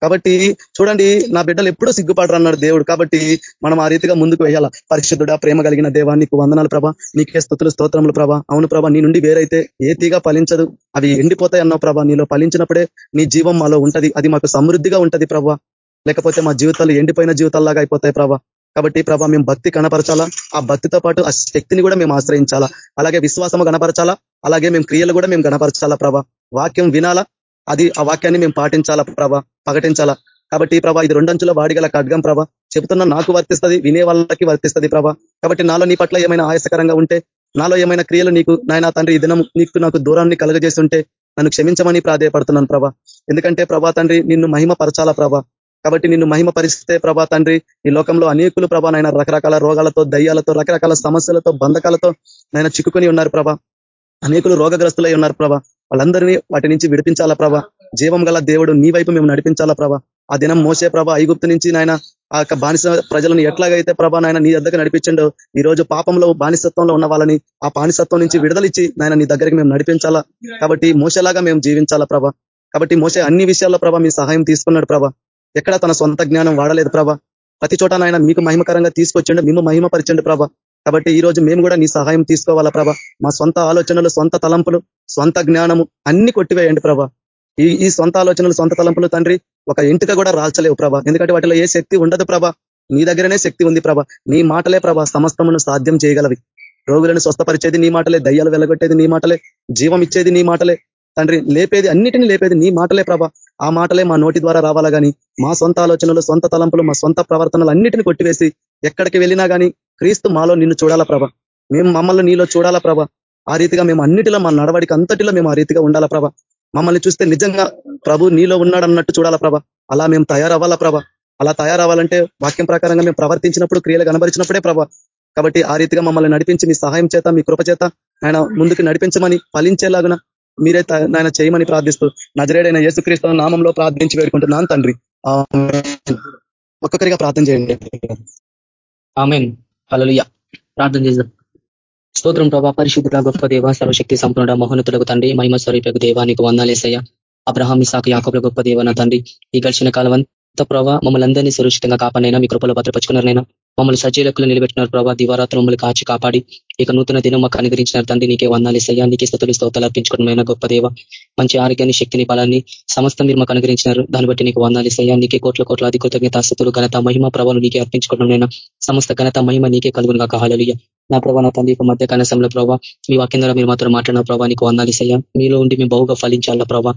కాబట్టి చూడండి నా బిడ్డలు ఎప్పుడూ సిగ్గుపడరు అన్నాడు దేవుడు. కాబట్టి మనం ఆ రీతిగా ముందుకు వేయాల పరిశుద్ధుడా ప్రేమ కలిగిన దేవా నీకు వందనాలు ప్రభా. నీకే స్థుతులు స్తోత్రములు ప్రభా. అవును ప్రభా నీ నుండి వేరైతే ఏ తీగా ఫలించదు. అవి ఎండిపోతాయి అన్నావు ప్రభా. నీలో ఫలించినప్పుడే నీ జీవం మాలో ఉంటది. అది మాకు సమృద్ధిగా ఉంటది ప్రభా. లేకపోతే మా జీవితాలు ఎండిపోయిన జీవితాల్లాగా అయిపోతాయి ప్రభా. కాబట్టి ప్రభా మేము భక్తి కనపరచాలా? ఆ భక్తితో పాటు ఆ శక్తిని కూడా మేము ఆశ్రయించాలా? అలాగే విశ్వాసము కనపరచాలా? అలాగే మేము క్రియలు కూడా మేము కనపరచాలా ప్రభా? వాక్యం వినాలా? అది ఆ వాక్యాన్ని మేము పాటించాలా ప్రభా? ప్రకటించాలా? కాబట్టి ప్రభా ఇది రెండంచుల వాడిగల ఖడ్గం ప్రభ. చెబుతున్న నాకు వర్తిస్తుంది వినే వాళ్ళకి వర్తిస్తుంది ప్రభా. కాబట్టి నాలో నీ పట్ల ఏమైనా ఆయాసకరంగా ఉంటే నాలో ఏమైనా క్రియలు నీకు నాయన తండ్రి ఈ దినం నీకు నాకు దూరాన్ని కలుగజేస్తుంటే నన్ను క్షమించమని ప్రాధేయపడుతున్నాను ప్రభా. ఎందుకంటే ప్రభా తండ్రి నిన్ను మహిమ పరచాలా ప్రభా. కాబట్టి నిన్ను మహిమ పరిస్తే ప్రభా తండ్రి ఈ లోకంలో అనేకులు ప్రభా నాయన రకరకాల రోగాలతో దయ్యాలతో రకరకాల సమస్యలతో బంధకాలతో నాయన చిక్కుకొని ఉన్నారు ప్రభా. అనేకులు రోగగ్రస్తులై ఉన్నారు ప్రభా. వాళ్ళందరినీ వాటి నుంచి విడిపించాలా ప్రభా? జీవం గల దేవుడు నీ వైపు మేము నడిపించాలా ప్రభా? ఆ దినం మోసే ప్రభ ఐగుప్తు నుంచి నాయన ఆ యొక్క బానిస ప్రజలను ఎట్లాగైతే ప్రభా నాయన నీ దగ్గర నడిపించండో ఈ రోజు పాపంలో బానిసత్వంలో ఉన్న వాళ్ళని ఆ బానిసత్వం నుంచి విడుదలిచ్చి నాయన నీ దగ్గరికి మేము నడిపించాలా? కాబట్టి మోసలాగా మేము జీవించాలా ప్రభా? కాబట్టి మోసే అన్ని విషయాల్లో ప్రభా మీ సహాయం తీసుకున్నాడు ప్రభా. ఎక్కడ తన సొంత జ్ఞానం వాడలేదు ప్రభా. ప్రతి చోట నాయన మీకు మహిమకరంగా తీసుకొచ్చిండు మేము మహిమపరిచండి ప్రభా. కాబట్టి ఈ రోజు మేము కూడా నీ సహాయం తీసుకోవాలా ప్రభా? మా సొంత ఆలోచనలు సొంత తలంపులు సొంత జ్ఞానము అన్ని కొట్టివేయండి ప్రభా. ఈ ఈ సొంత ఆలోచనలు సొంత తలంపులు తండ్రి ఒక ఇంటిక కూడా రాల్చలేవు ప్రభా. ఎందుకంటే వాటిలో ఏ శక్తి ఉండదు ప్రభా. నీ దగ్గరనే శక్తి ఉంది ప్రభా. నీ మాటలే ప్రభా సమస్తమును సాధ్యం చేయగలవి. రోగులను స్వస్థపరిచేది నీ మాటలే దయ్యాలు వెలగొట్టేది నీ మాటలే జీవం ఇచ్చేది నీ మాటలే. తండ్రి లేపేది అన్నిటిని లేపేది నీ మాటలే ప్రభా. ఆ మాటలే మా నోటి ద్వారా రావాలా కానీ మా సొంత ఆలోచనలు సొంత తలంపులు మా సొంత ప్రవర్తనలు అన్నిటిని కొట్టివేసి ఎక్కడికి వెళ్ళినా కానీ క్రీస్తు మాలో నిన్ను చూడాలా ప్రభ. మేము మమ్మల్ని నీలో చూడాలా ప్రభ. ఆ రీతిగా మేము అన్నిటిలో మా నడవడికి అంతటిలో మేము ఆ రీతిగా ఉండాలా ప్రభ. మమ్మల్ని చూస్తే నిజంగా ప్రభు నీలో ఉన్నాడన్నట్టు చూడాలా ప్రభ. అలా మేము తయారవ్వాలా ప్రభ. అలా తయారవ్వాలంటే వాక్యం ప్రకారంగా మేము ప్రవర్తించినప్పుడు క్రియలు కనబరిచినప్పుడే ప్రభ. కాబట్టి ఆ రీతిగా మమ్మల్ని నడిపించి మీ సహాయం చేత మీ కృప చేత ఆయన ముందుకు నడిపించమని ఫలించేలాగున మీరే నాయన చేయమని ప్రార్థిస్తూ నజరేడైన యేసుక్రీస్తు నామంలో ప్రార్థించి వేడుకుంటున్నాను తండ్రి. ఒక్కొక్కరిగా ప్రార్థన చేయండి. ఆమెన్. ప్రార్థన చేద్దాం. స్తోత్రం ప్రభా పరిశుద్ధుల గొప్ప దేవ సర్వశక్తి సంపూర్ణ మహోన్నతులకు తండ్రి మహిమ స్వరూపకు దేవానికి వందాలేసయ్య అబ్రహాం ఇసాకు యాకబుల గొప్ప దేవన తండ్రి ఈ గడిచిన కాలం అంతా ప్రభావ మమ్మల్ని అందరినీ సురక్షితంగా కాపాడైనా మీ కృపలో భద్రపరుచుకున్నారైనా మమ్మల్ని సజీలకులు నిలబెట్టినారు ప్రభావ దివారాత్రం మమ్మల్ని కాచి కాపాడి ఇక నూతన దినం మాకు అనుగ్రహించినారు తండ్రి. నీకే వందాలేసయ్యా నీకే స్థుతులు స్తోతాలు అర్పించుకోవడమైన గొప్ప దేవ మంచి ఆరోగ్యాన్ని శక్తిని బలాన్ని సమస్తం మీరు మాకు అనుగ్రహించినారు. దాన్ని బట్టి నీకు వందాలేసయ్యా నీకే కోట్ల కోట్ల అధిక కృతజ్ఞతాస్తుతులు ఘనత మహిమ ప్రభావం నీకే అర్పించుకోవడం సమస్త ఘనత మహిమ నీకే కలుగునుగా కాహాలయ్య నా ప్రభావ నా తండ్రి మధ్య కనసంలో ప్రభావ మీ వాక్యం ద్వారా మీరు మాత్రం మాట్లాడిన ప్రభావ నీకు వందాలిసయ్యా మీలో ఉండి మేము బహుగా ఫలించాలా ప్రభావ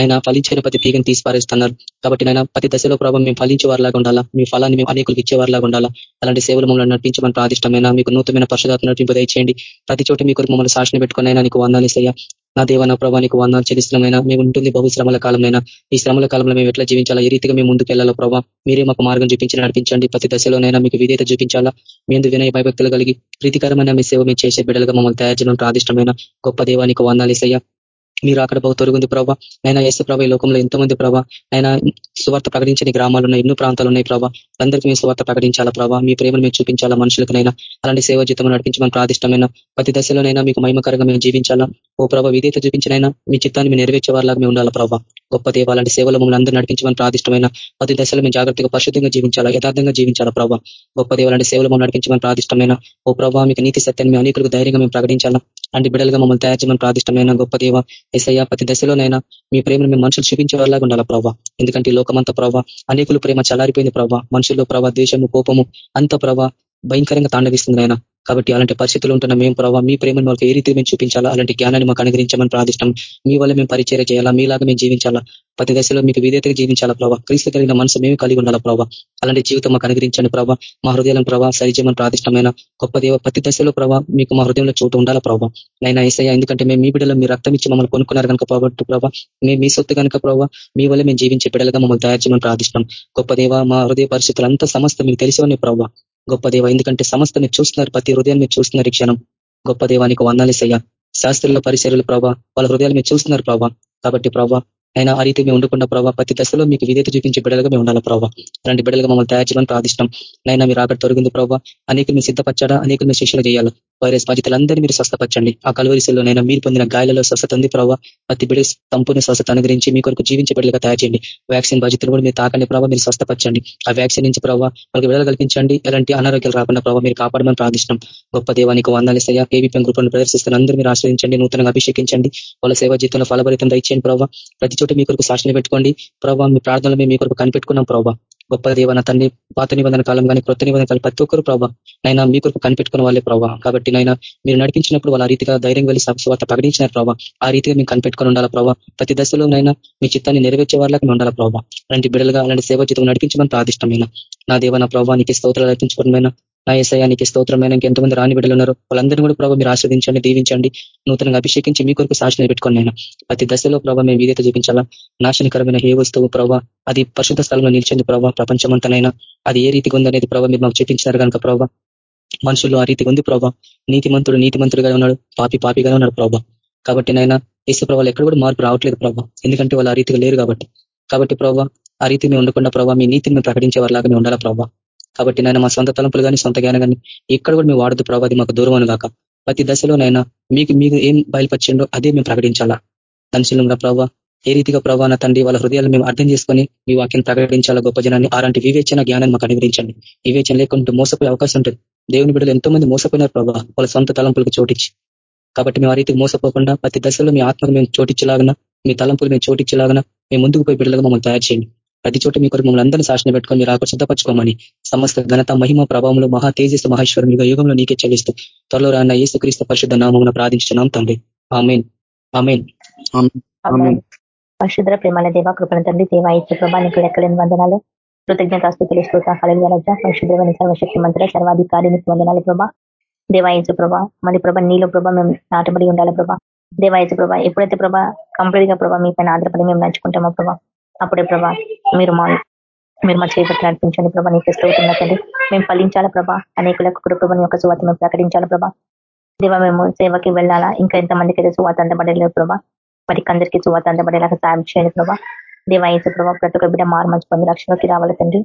ఆయన ఫలించిన ప్రతి తీగని తీసిపారేస్తున్నారు. కాబట్టి నాయన ప్రతి దశలో ప్రభావం మేము ఫలించే వారిలాగా ఉండాలా? మీ ఫలాన్ని మేము అనేకులకు ఇచ్చేవారిలాగా ఉండాలా? అలాంటి సేవలు మమ్మల్ని నడిపించమని ప్రాదిష్టమైన మీకు నూతనమైన పరిశుధాత్మ నడిపింపు దయచేయండి. ప్రతి చోట మీ కొరకు మమ్మల్ని శాసన పెట్టుకునైనా నీకు వందాలిసయ్యా నా దేవ నా ప్రభానికి వందాలు చెల్లిస్తున్నామైనా మేము ఉంటుంది బహు శ్రమల కాలంలోనైనా ఈ శ్రమల కాలంలో మేము ఎట్లా జీవించాలా? ఏ రీతిగా మేము ముందుకు వెళ్ళాలో ప్రభావ మీరే మాకు మార్గం చూపించి నడిపించండి. ప్రతి దశలోనైనా మీకు విధేత చూపించాలా? మేము వినయ భయభక్తులు కలిగి ప్రీతికరమైన మీ సేవ మేము చేసే బిడ్డలుగా మమ్మల్ని తయారు చేయడం ప్రాదిష్టమైన గొప్ప దేవానికి వందాలిసయ్యా మీరు అక్కడ బహు తొరుగుంది ప్రభావ అయినా ఏసు ప్రభా ఈ లోకంలో ఎంతో మంది ప్రభా. ఆయన సువార్త ప్రకటించని గ్రామాలు ఉన్నాయి ఎన్నో ప్రాంతాలు ఉన్నాయి ప్రభా. అందరికీ మీ సువార్త ప్రకటించాలా ప్రభావ మీ ప్రేమను మేము చూపించాలా మనుషులకునైనా? అలాంటి సేవ జీతం నడిపించమని ప్రాదిష్టమైన ప్రతి దశలోనైనా మీకు మహిమకరంగా మేము జీవించాలా? ఓ ప్రభావ విధేత చూపించినైనా మీ చిత్తాన్ని మేము నెరవేర్చే వారిలాగా మేము ఉండాలా ప్రభావ గొప్ప దేవాలంటి సేవలు మమ్మల్ని అందరూ నడిపించమని ప్రాదిష్టమైన ప్రతి దశలో మేము జాగ్రత్తగా పరిశుద్ధంగా జీవించాలా? యథార్థంగా జీవించాలా ప్రభావ గొప్ప దేవాలంటి సేవలు మమ్మల్ని నడిపించమని ప్రాదిష్టమైన ఓ ప్రభావ మీకు నీతి సత్యాన్ని మీ అనేకులకు ధైర్యంగా మేము ప్రకటించాలా? అంటే బిడ్డలుగా మమ్మల్ని తయారు చేయమని ప్రాదిష్టమైన గొప్ప దేవ ఎస్ఐయా ప్రతి దశలోనైనా మీ ప్రేమను మేము మనుషులు చూపించే వాళ్ళగా ఉండాలా ప్రభావ ఎందుకంటే లోకమంత ప్రభావ అనేకులు ప్రేమ చలారిపోయింది ప్రభావ మనుషుల్లో ప్రభావ దేశము కోపము అంత ప్రభావ భయంకరంగా తాండవిస్తుంది ఆయన కాబట్టి అలాంటి పరిస్థితులు ఉంటున్న మేము ప్రభావ మీ ప్రేమను మాకు ఏ రీతి మేము చూపించాలా? అలాంటి జ్ఞానాన్ని మాకు అనుగ్రహించమని ప్రార్థిష్టం. మీ వల్ల మేము పరిచయం చేయాలా? మీలాగా మేము జీవించాలా? ప్రతి దశలో మీకు విధేతగా జీవించాలా ప్రభావ క్రీస్తు కలిగిన మనసు మేము కలిగి ఉండాలా ప్రభావ అలాంటి జీవితం మాకు అనుగ్రహించండి ప్రభావ మా హృదయాలను ప్రభావ సరిచేయమని ప్రాదిష్టమైన గొప్ప దేవ ప్రతి దశలో ప్రభావ మీకు మా హృదయంలో చోటు ఉండాలా ప్రభావ నైనా ఏసయ్య ఎందుకంటే మేము మీ బిడ్డలో మీ రక్తం ఇచ్చి మమ్మల్ని కొనుక్కున్నారు కనుక ప్రభావ ప్రభావ మేము మీ సొత్తు కనుక ప్రభావ మీ వల్ల మేము జీవించే బిడ్డలుగా మమ్మల్ని తయారు చేయమని ప్రార్థిష్టం. గొప్ప దేవ మా హృదయ పరిస్థితులు అంతా సమస్త మీకు తెలిసివని ప్రభావ గొప్ప దేవ ఎందుకంటే సమస్త మీరు చూస్తున్నారు ప్రతి హృదయాన్ని మీరు చూస్తున్నారు ఈ క్షణం. గొప్ప దేవానికి వందాలేసయ్యా శాస్త్రుల పరిచర్లు ప్రభావ వాళ్ళ హృదయాలు మీరు చూస్తున్నారు ప్రభావ కాబట్టి ప్రభావ అయినా ఆ రీతి మేము ఉండకుండా ప్రభావ ప్రతి దశలో మీకు విధేత చూపించే బిడ్డలుగా మేము ఉండాలి ప్రభావ అలాంటి బిడ్డలుగా మమ్మల్ని తయారు చేయాలని ప్రార్థిష్టం నైనా మీరు అక్కడ తొలగింది ప్రభావ అనేకులు మీరు సిద్ధపచ్చాడా అనేకులు మీరు శిక్షలు చేయాలి? వైరస్ బాధితులందరినీ మీరు స్వస్థపరచండి. ఆ కలువరిశిల్లోనైనా మీరు పొందిన గాయాలలో స్వస్థత ఉంది ప్రభావ ప్రతి బిడ్డ సంపూర్ణ స్వస్థత అనుగ్రహించి మీ కొరకు జీవించే బిడ్డలుగా తయారు చేయండి. వ్యాక్సిన్ బాధితులు కూడా మీరు తాకండి ప్రభావ మీరు స్వస్థపరచండి. ఆ వ్యాక్సిన్ నుంచి ప్రభావ వాళ్ళకి విడుదల కల్పించండి. ఎలాంటి అనారోగ్యాలు రాకుండా ప్రభావ మీరు కాపాడమని ప్రార్థిష్టం గొప్ప దేవానికి వందాలిస్తాయా ఏబీపీఎం గ్రూపులను ప్రదర్శిస్తున్న అందరూ మీరు ఆశ్రయించండి. నూతనంగా అభిషేకించండి. వాళ్ళ సేవా జీవితంలో ఫలభరితం దయచేయండి ప్రభావ ప్రతి చోట మీ కొరకు సాక్షిని పెట్టుకోండి. ప్రభావ మీ ప్రార్థనలు మేము మీ కొరకు కనిపెట్టుకున్నాం ప్రభావ గొప్ప దేవన తండ్రి పాత నిబంధన కాలం కానీ కొత్త నిబంధన కాలం ప్రతి ఒక్కరు ప్రభావ నైనా మీ కొరకు కనిపెట్టుకున్న వాళ్ళే ప్రభావ కాబట్టి నైనా మీరు నడిపించినప్పుడు వాళ్ళ రీతిగా ధైర్యం వెళ్ళి స్వార్థ ప్రకటించినారు ప్రభావ ఆ రీతిగా మేము కనిపెట్టుకుని ఉండాలా ప్రభావ ప్రతి దశలో నైనా మీ చిత్తాన్ని నెరవేర్చే వాళ్ళకి మేము ఉండాలా ప్రభావ అలాంటి బిడ్డలుగా అలాంటి సేవ జీతం నడిపించమని ప్రాదిష్టమైన నా దేవ నా ప్రభావ నీకు స్తోత్రాలు అర్పించుకోవడమైనా నా ఏసయానికి స్తోత్రమైన ఎంతమంది రాని బిడ్డలు ఉన్నారు. వాళ్ళందరినీ కూడా ప్రభావ మీరు ఆస్వాదించండి దీవించండి. నూతనంగా అభిషేకించి మీ కొరకు సాక్షి పెట్టుకోండి నేను ప్రతి దశలో ప్రభావ మేము విధేత చూపించాలా నాశనకరమైన ఏ వస్తువు ప్రభావ అది పరిశుద్ధ స్థలంలో నిలిచింది ప్రభావ ప్రపంచమంతనైనా అది ఏ రీతిగా ఉందనేది ప్రభావ మీరు మాకు చూపించినారు కనుక ప్రభావ మనుషులు ఆ రీతిగా ఉంది ప్రభావ నీతిమంతుడు నీతిమంతుడుగా ఉన్నాడు పాపి పాపిగానే ఉన్నాడు ప్రభావ కాబట్టి నైనా ఇసు ప్రభావాలు ఎక్కడ కూడా మార్పు రావట్లేదు ప్రభావ ఎందుకంటే వాళ్ళు ఆ రీతిగా లేరు కాబట్టి. కాబట్టి ప్రభావ ఆ రీతి మేము ఉండకుండా ప్రభావ మీ నీతిని మేము ప్రకటించే వారిలాగా మేము ఉండాలా ప్రభావ కాబట్టి నేను మా సొంత తలంపులు కానీ సొంత జ్ఞానం కానీ ఇక్కడ కూడా మేము వాడదు ప్రభావ మాకు దూరం అని కాక ప్రతి దశలోనైనా మీకు మీకు ఏం బయలుపరిచిండో అదే మేము ప్రకటించాలా. దంశలంగా ప్రభావ ఏ రీతిగా ప్రభావ నా తండ్రి వాళ్ళ హృదయాలు మేము అర్థం చేసుకొని మీ వాక్యం ప్రకటించాలా గొప్ప జనాన్ని. అలాంటి వివేచన జ్ఞానాన్ని మాకు అనుగ్రహించండి. వివేచన లేకుండా మోసపోయే అవకాశం ఉంటుంది. దేవుని బిడ్డలు ఎంతో మంది మోసపోయినారు ప్రభావ వాళ్ళ సొంత తలంపులకు చోటించి కాబట్టి మేము ఆ రీతికి మోసపోకుండా ప్రతి దశలో మీ ఆత్మకు మేము చోటించలాగిన మీ తలంపులు మేము చోటించలాగిన మేము ముందుకు పోయి బిడ్డలుగా మమ్మల్ని తయారు చేయండి. ప్రతి చోట మీ కొరకు మమ్మల్ని అందరినీ శాసన పెట్టుకొని మీరు ఆకు సిద్ధపరచుకోమని సమస్త ఘనత మహిమ ప్రభావంలో మహా తేజస్సు మహేశ్వరం యుగ యుగంలో నీకే చెల్లిస్తూ త్వరలో రాన్న క్రీస్తు పరిశుద్ధ నామమున ప్రార్థించున్నాం తండ్రి. ఆమెన్. ఆమెన్. పరిశుద్ర ప్రేమల దేవ కృపణ తండ్రి దేవ ఇచ్చే ప్రభా నీకు వందనాలు. కృతజ్ఞతాస్తుతులు శ్రోత హళజ పరిశుద్రమైన సర్వశక్తి మంత్ర సర్వాధికారి నీకు వందనాలు ప్రభా. దేవాయచు ప్రభా మరి ప్రభా నీలో ప్రభా మేము నాటబడి ఉండాలి ప్రభా. దేవాయచు ప్రభా ఎప్పుడైతే ప్రభా కంప్లీట్గా ప్రభా మీ పైన ఆధారపడి మేము నడుచుకుంటామో ప్రభా అప్పుడే ప్రభా మీరు మా మీరు మా చేపట్లు నడిపించండి ప్రభా నీకు స్తోతున్నదండి మేము ఫలించాలా ప్రభా అనేకులకు కూడా యొక్క సువాత మేము ప్రకటించాలా ప్రభా? దేవ మేము సేవకి వెళ్ళాలా? ఇంకా ఎంతమందికి అయితే సువాత అందబడలేదు ప్రభా? మరి అందరికీ సువాత అందబడేలాగా సాయం చేయండి ప్రభా. దేవాయసు ప్రభా ప్రతి ఒక్క బిడ్డ మారు మంచి పొంది రక్షణకి రావాలి తండ్రి.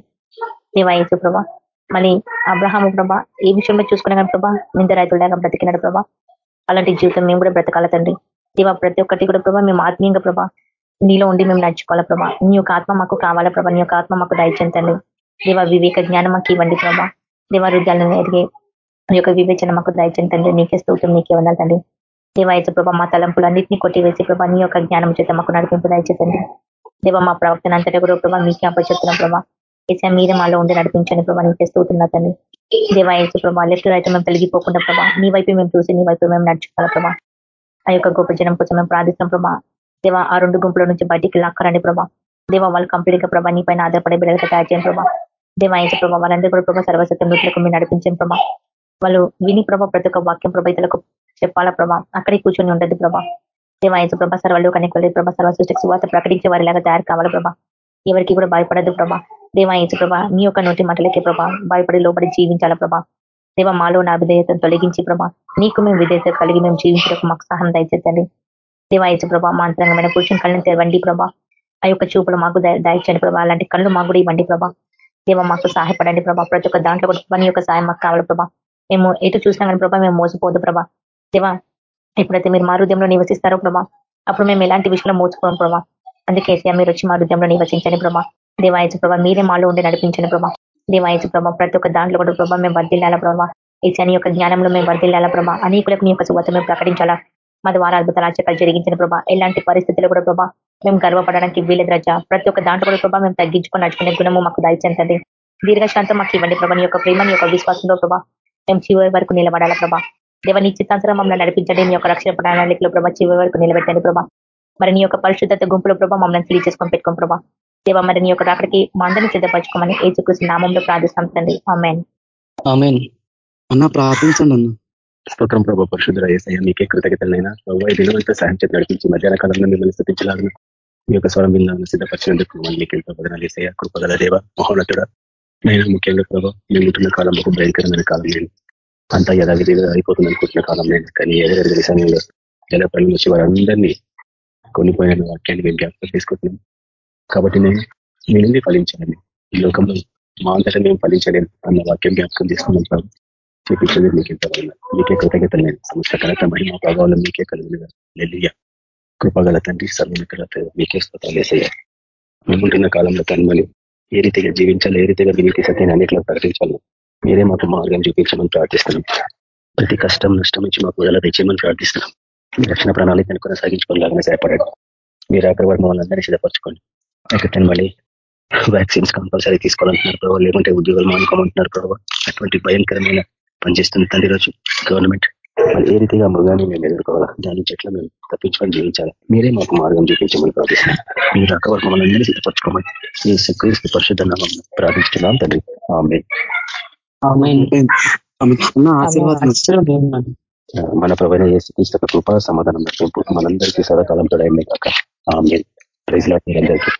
దేవాయసు ప్రభా మళ్ళీ అబ్రహాము ప్రభా ఏ విషయంలో చూసుకున్నా కానీ ప్రభా నింద రైతులాగా బ్రతికినాడు ప్రభా. అలాంటి జీవితం మేము కూడా బ్రతకాల తండ్రి. దేవ ప్రతి ఒక్కటి కూడా ప్రభా మేము ఆత్మీయంగా ప్రభా నీలో ఉండి మేము నడుచుకోవాలా ప్రభా. నీ యొక్క ఆత్మ మాకు కావాలా ప్రభా. నీ యొక్క ఆత్మ మాకు దయచేంతండి దేవ వివేక జ్ఞానం మాకు ఇవ్వండి ప్రభా. దేవ హృదయాలను ఎదిగే నీ యొక్క వివేచన మాకు దయచేంతండి నీకే స్తోత్రం నీకే ఉండాలండి దేవాయచ ప్రభా మా తలంపులన్నింటినీ కొట్టివేసి ప్రభా నీ యొక్క జ్ఞానం చేత మాకు నడిపింపు దయచేతండి దేవ మా ప్రవర్తన అంతటా కూడా ప్రభా మీకే అప్పచెప్తున్నాం ప్రభా. ఏసా మీరే మాలో ఉండి నడిపించండి ప్రభా నీకే స్తోతున్నా తండ్రి దేవాయచ ప్రభా లెఫ్ట్ రైట్ మేము తొలగిపోకుండా ప్రభా నీ వైపు మేము చూసి నీ వైపు మేము నడుచుకోవాలి ప్రభా. ఆ యొక్క గొప్ప జనం కోసం మేము ప్రార్థిస్తాం ప్రభా. దేవ ఆ రెండు గుంపుల నుంచి బయటికి లాక్కరండి ప్రభా. దేవ వాళ్ళు కంప్లీట్గా ప్రభా నీ పైన ఆధారపడే బిడ్డలకు తయారు చేయండి ప్రభా. దేవ అయితే ప్రభా వాళ్ళందరూ కూడా ప్రభా సర్వసత్యం నృతులకు మీరు నడిపించండి ప్రభా. వాళ్ళు విని ప్రభా ప్రతి ఒక్క వాక్యం ప్రభావితులకు చెప్పాలా ప్రభా. అక్కడే కూర్చొని ఉండదు ప్రభా. దేవాయసు ప్రభా సర్వలు కనుక ప్రభా. సర్వ సృష్టికి సువాత ప్రకటించే వారిలాగా తయారు కావాలి ప్రభా. ఎవరికి కూడా భయపడదు ప్రభా. దేవాయసు ప్రభా నీ యొక్క నోటి మాటలకే ప్రభా భయపడి లోపడి జీవించాలా ప్రభా. దేవ మాలో నా విధేయతను తొలగించి ప్రభా నీకు మేము విధేయత కలిగి మేము జీవించడానికి మాకు సహాయం దయచేద్దండి దేవాయచు ప్రభా మా అంతరంగమైన పురుషుని కళ్ళని తెరవండి ప్రభా. ఆ యొక్క చూపులు మాకు దయచండి ప్రభా. అలాంటి కళ్ళు మాకు కూడా ఇవ్వండి ప్రభా. దేవ మాకు సహాయపడండి ప్రభా. ప్రతి ఒక్క దాంట్లో కూడా పని యొక్క సాయం మాకు కావాలి ప్రభా. మేము ఎటు చూసినా కానీ ప్రభా మేము మోసపోదు ప్రభా. దేవా ఎప్పుడైతే మీరు మా హృదయంలో నివసిస్తారో ప్రభా అప్పుడు మేము ఎలాంటి విషయంలో మోసపోం ప్రభా. అందుకే మీరు వచ్చి మా హృదయంలో నివసించండి ప్రభా. దేవాయచు ప్రభా మీరే మాలో ఉండి నడిపించండి ప్రభా. దేవాయచు ప్రభా ప్రతి ఒక్క దాంట్లో కూడా ప్రభా మేము వర్దిల్లాల ప్రభా. ఈ శని యొక్క జ్ఞానంలో మేము వర్దిల్లాల ప్రభా. అనేకులకు మీ యొక్క శుభత మేము ప్రకటించాలా. మా ద్వారా అద్భుతాలు రాజ్యాలు జరిగించిన ప్రభా ఎలాంటి పరిస్థితుల్లో కూడా ప్రభా మేము గర్వపడడానికి వీలేదు రజ. ప్రతి ఒక్క దాంట్లో కూడా ప్రభా మేము తగ్గించుకొని నడుచుకునే గుణము మాకు దయచేంతది దీర్ఘశాంతం మాకు ఇవ్వండి ప్రభా యొక్క ప్రేమని యొక్క విశ్వాసంలో ప్రభా మేము చివరి వరకు నిలబడాల ప్రభా. దేవ నీ చిత్తాంతరం మమ్మల్ని నడిపించండి నీ యొక్క రక్షణ ప్రణాళికలో ప్రభా చివరి వరకు నిలబెట్టండి ప్రభా. మరి నీ యొక్క పరిశుద్ధత గుంపులో ప్రభా మమ్మల్ని తిరిగి చేసుకొని పెట్టుకోం ప్రభా. దేవ మరి నీ యొక్క రాకడికి మందరిని సిద్ధపరచుకోమని ఏచుకృష్ణ నామంలో ప్రార్థిస్తాం తండ్రి. ఆమెన్. అన్న ప్రార్థించండి అన్న. స్తోత్రం ప్రభావ పరిశుద్ధ ఏసయ్య మీకే కృతజ్ఞతలైనా. ప్రభావ దినవంతా సహాయం చేతి నడిపించి మధ్యాహ్న కాలంలో మిమ్మల్ని స్థితించలాగిన. మీ యొక్క స్వరం విన్నాను సిద్ధపరిచినందుకు మీకు ఎంతో బదనాలు ఏసయ్య. కృపగల దేవ మహోన్నతుడ నేను ముఖ్యంగా ప్రభావ మేము ఉంటున్న కాలం బహు భయంకరమైన కాలం నేను. అంతా యథావిధిగా అయిపోతుంది అనుకుంటున్న కాలం నేను. కానీ ఎవరెవరి సమయంలో ఎలా జలపల్లి వచ్చి వారందరినీ కొనిపోయిన వాక్యాన్ని మేము జ్ఞాపకం తీసుకుంటున్నాం కాబట్టి నేను మీ నుండి ఫలించాలని ఈ లోకంలో మా అంతటా మేము ఫలించలేము అన్న వాక్యం జ్ఞాపకం తీసుకున్నాం ప్రభావ మీకు మీకే కృతజ్ఞతలు నేను. సమస్త ఘనత మా ప్రభావాలు మీకే కలిగిన నెల్లియ కృపగల తండ్రి సర్వీకరత మీకే స్తోత్రాలు వేసయ్యా మేముంటున్న కాలంలో తన్మని ఏ రీతిగా జీవించాలి ఏ రీతిగా నీతి సత్యాన్ని అన్నింటిలో ప్రకటించాలి మీరే మాకు మార్గం చూపించమని ప్రార్థిస్తున్నాం. ప్రతి కష్టం నష్టం నుంచి మాకు ఎలా తెచ్చేయమని ప్రార్థిస్తున్నాం. మీ రక్షణ ప్రణాళికను కొనసాగించుకోవాలని సహాయపడండి. మీరు అక్కడ వారు మమ్మల్ని అందరినీ సిద్ధపరచుకోండి. ఎక్కడ మళ్ళీ వ్యాక్సిన్స్ కంపల్సరీ తీసుకోవాలంటున్నారు ప్రభావ లేకుంటే ఉద్యోగాలు మానుకోమంటున్నారు ప్రభావ అటువంటి భయంకరమైన పనిచేస్తుంది తండ్రి రోజు గవర్నమెంట్. మరి ఏ రీతిగా మృగాన్ని మేము ఎదుర్కోవాలా? దాని చెట్ల మేము తప్పించుకొని జీవించాలి? మీరే మాకు మార్గం చూపించమని ప్రార్థిస్తున్నాం. మీరు అక్క వరకు అందరూ సిద్ధపరచుకోమని ఈ క్రీస్తు పరిశుద్ధ నామం ప్రార్థించున్నాం తండ్రి. ఆమె మన ప్రవైన క్రీస్తు కృప సమాధానం నడిపింపు మనందరికీ సదాకాలం తోడైంది కాక. ఆమె ప్రైజ్ లాట్ మీరందరికీ.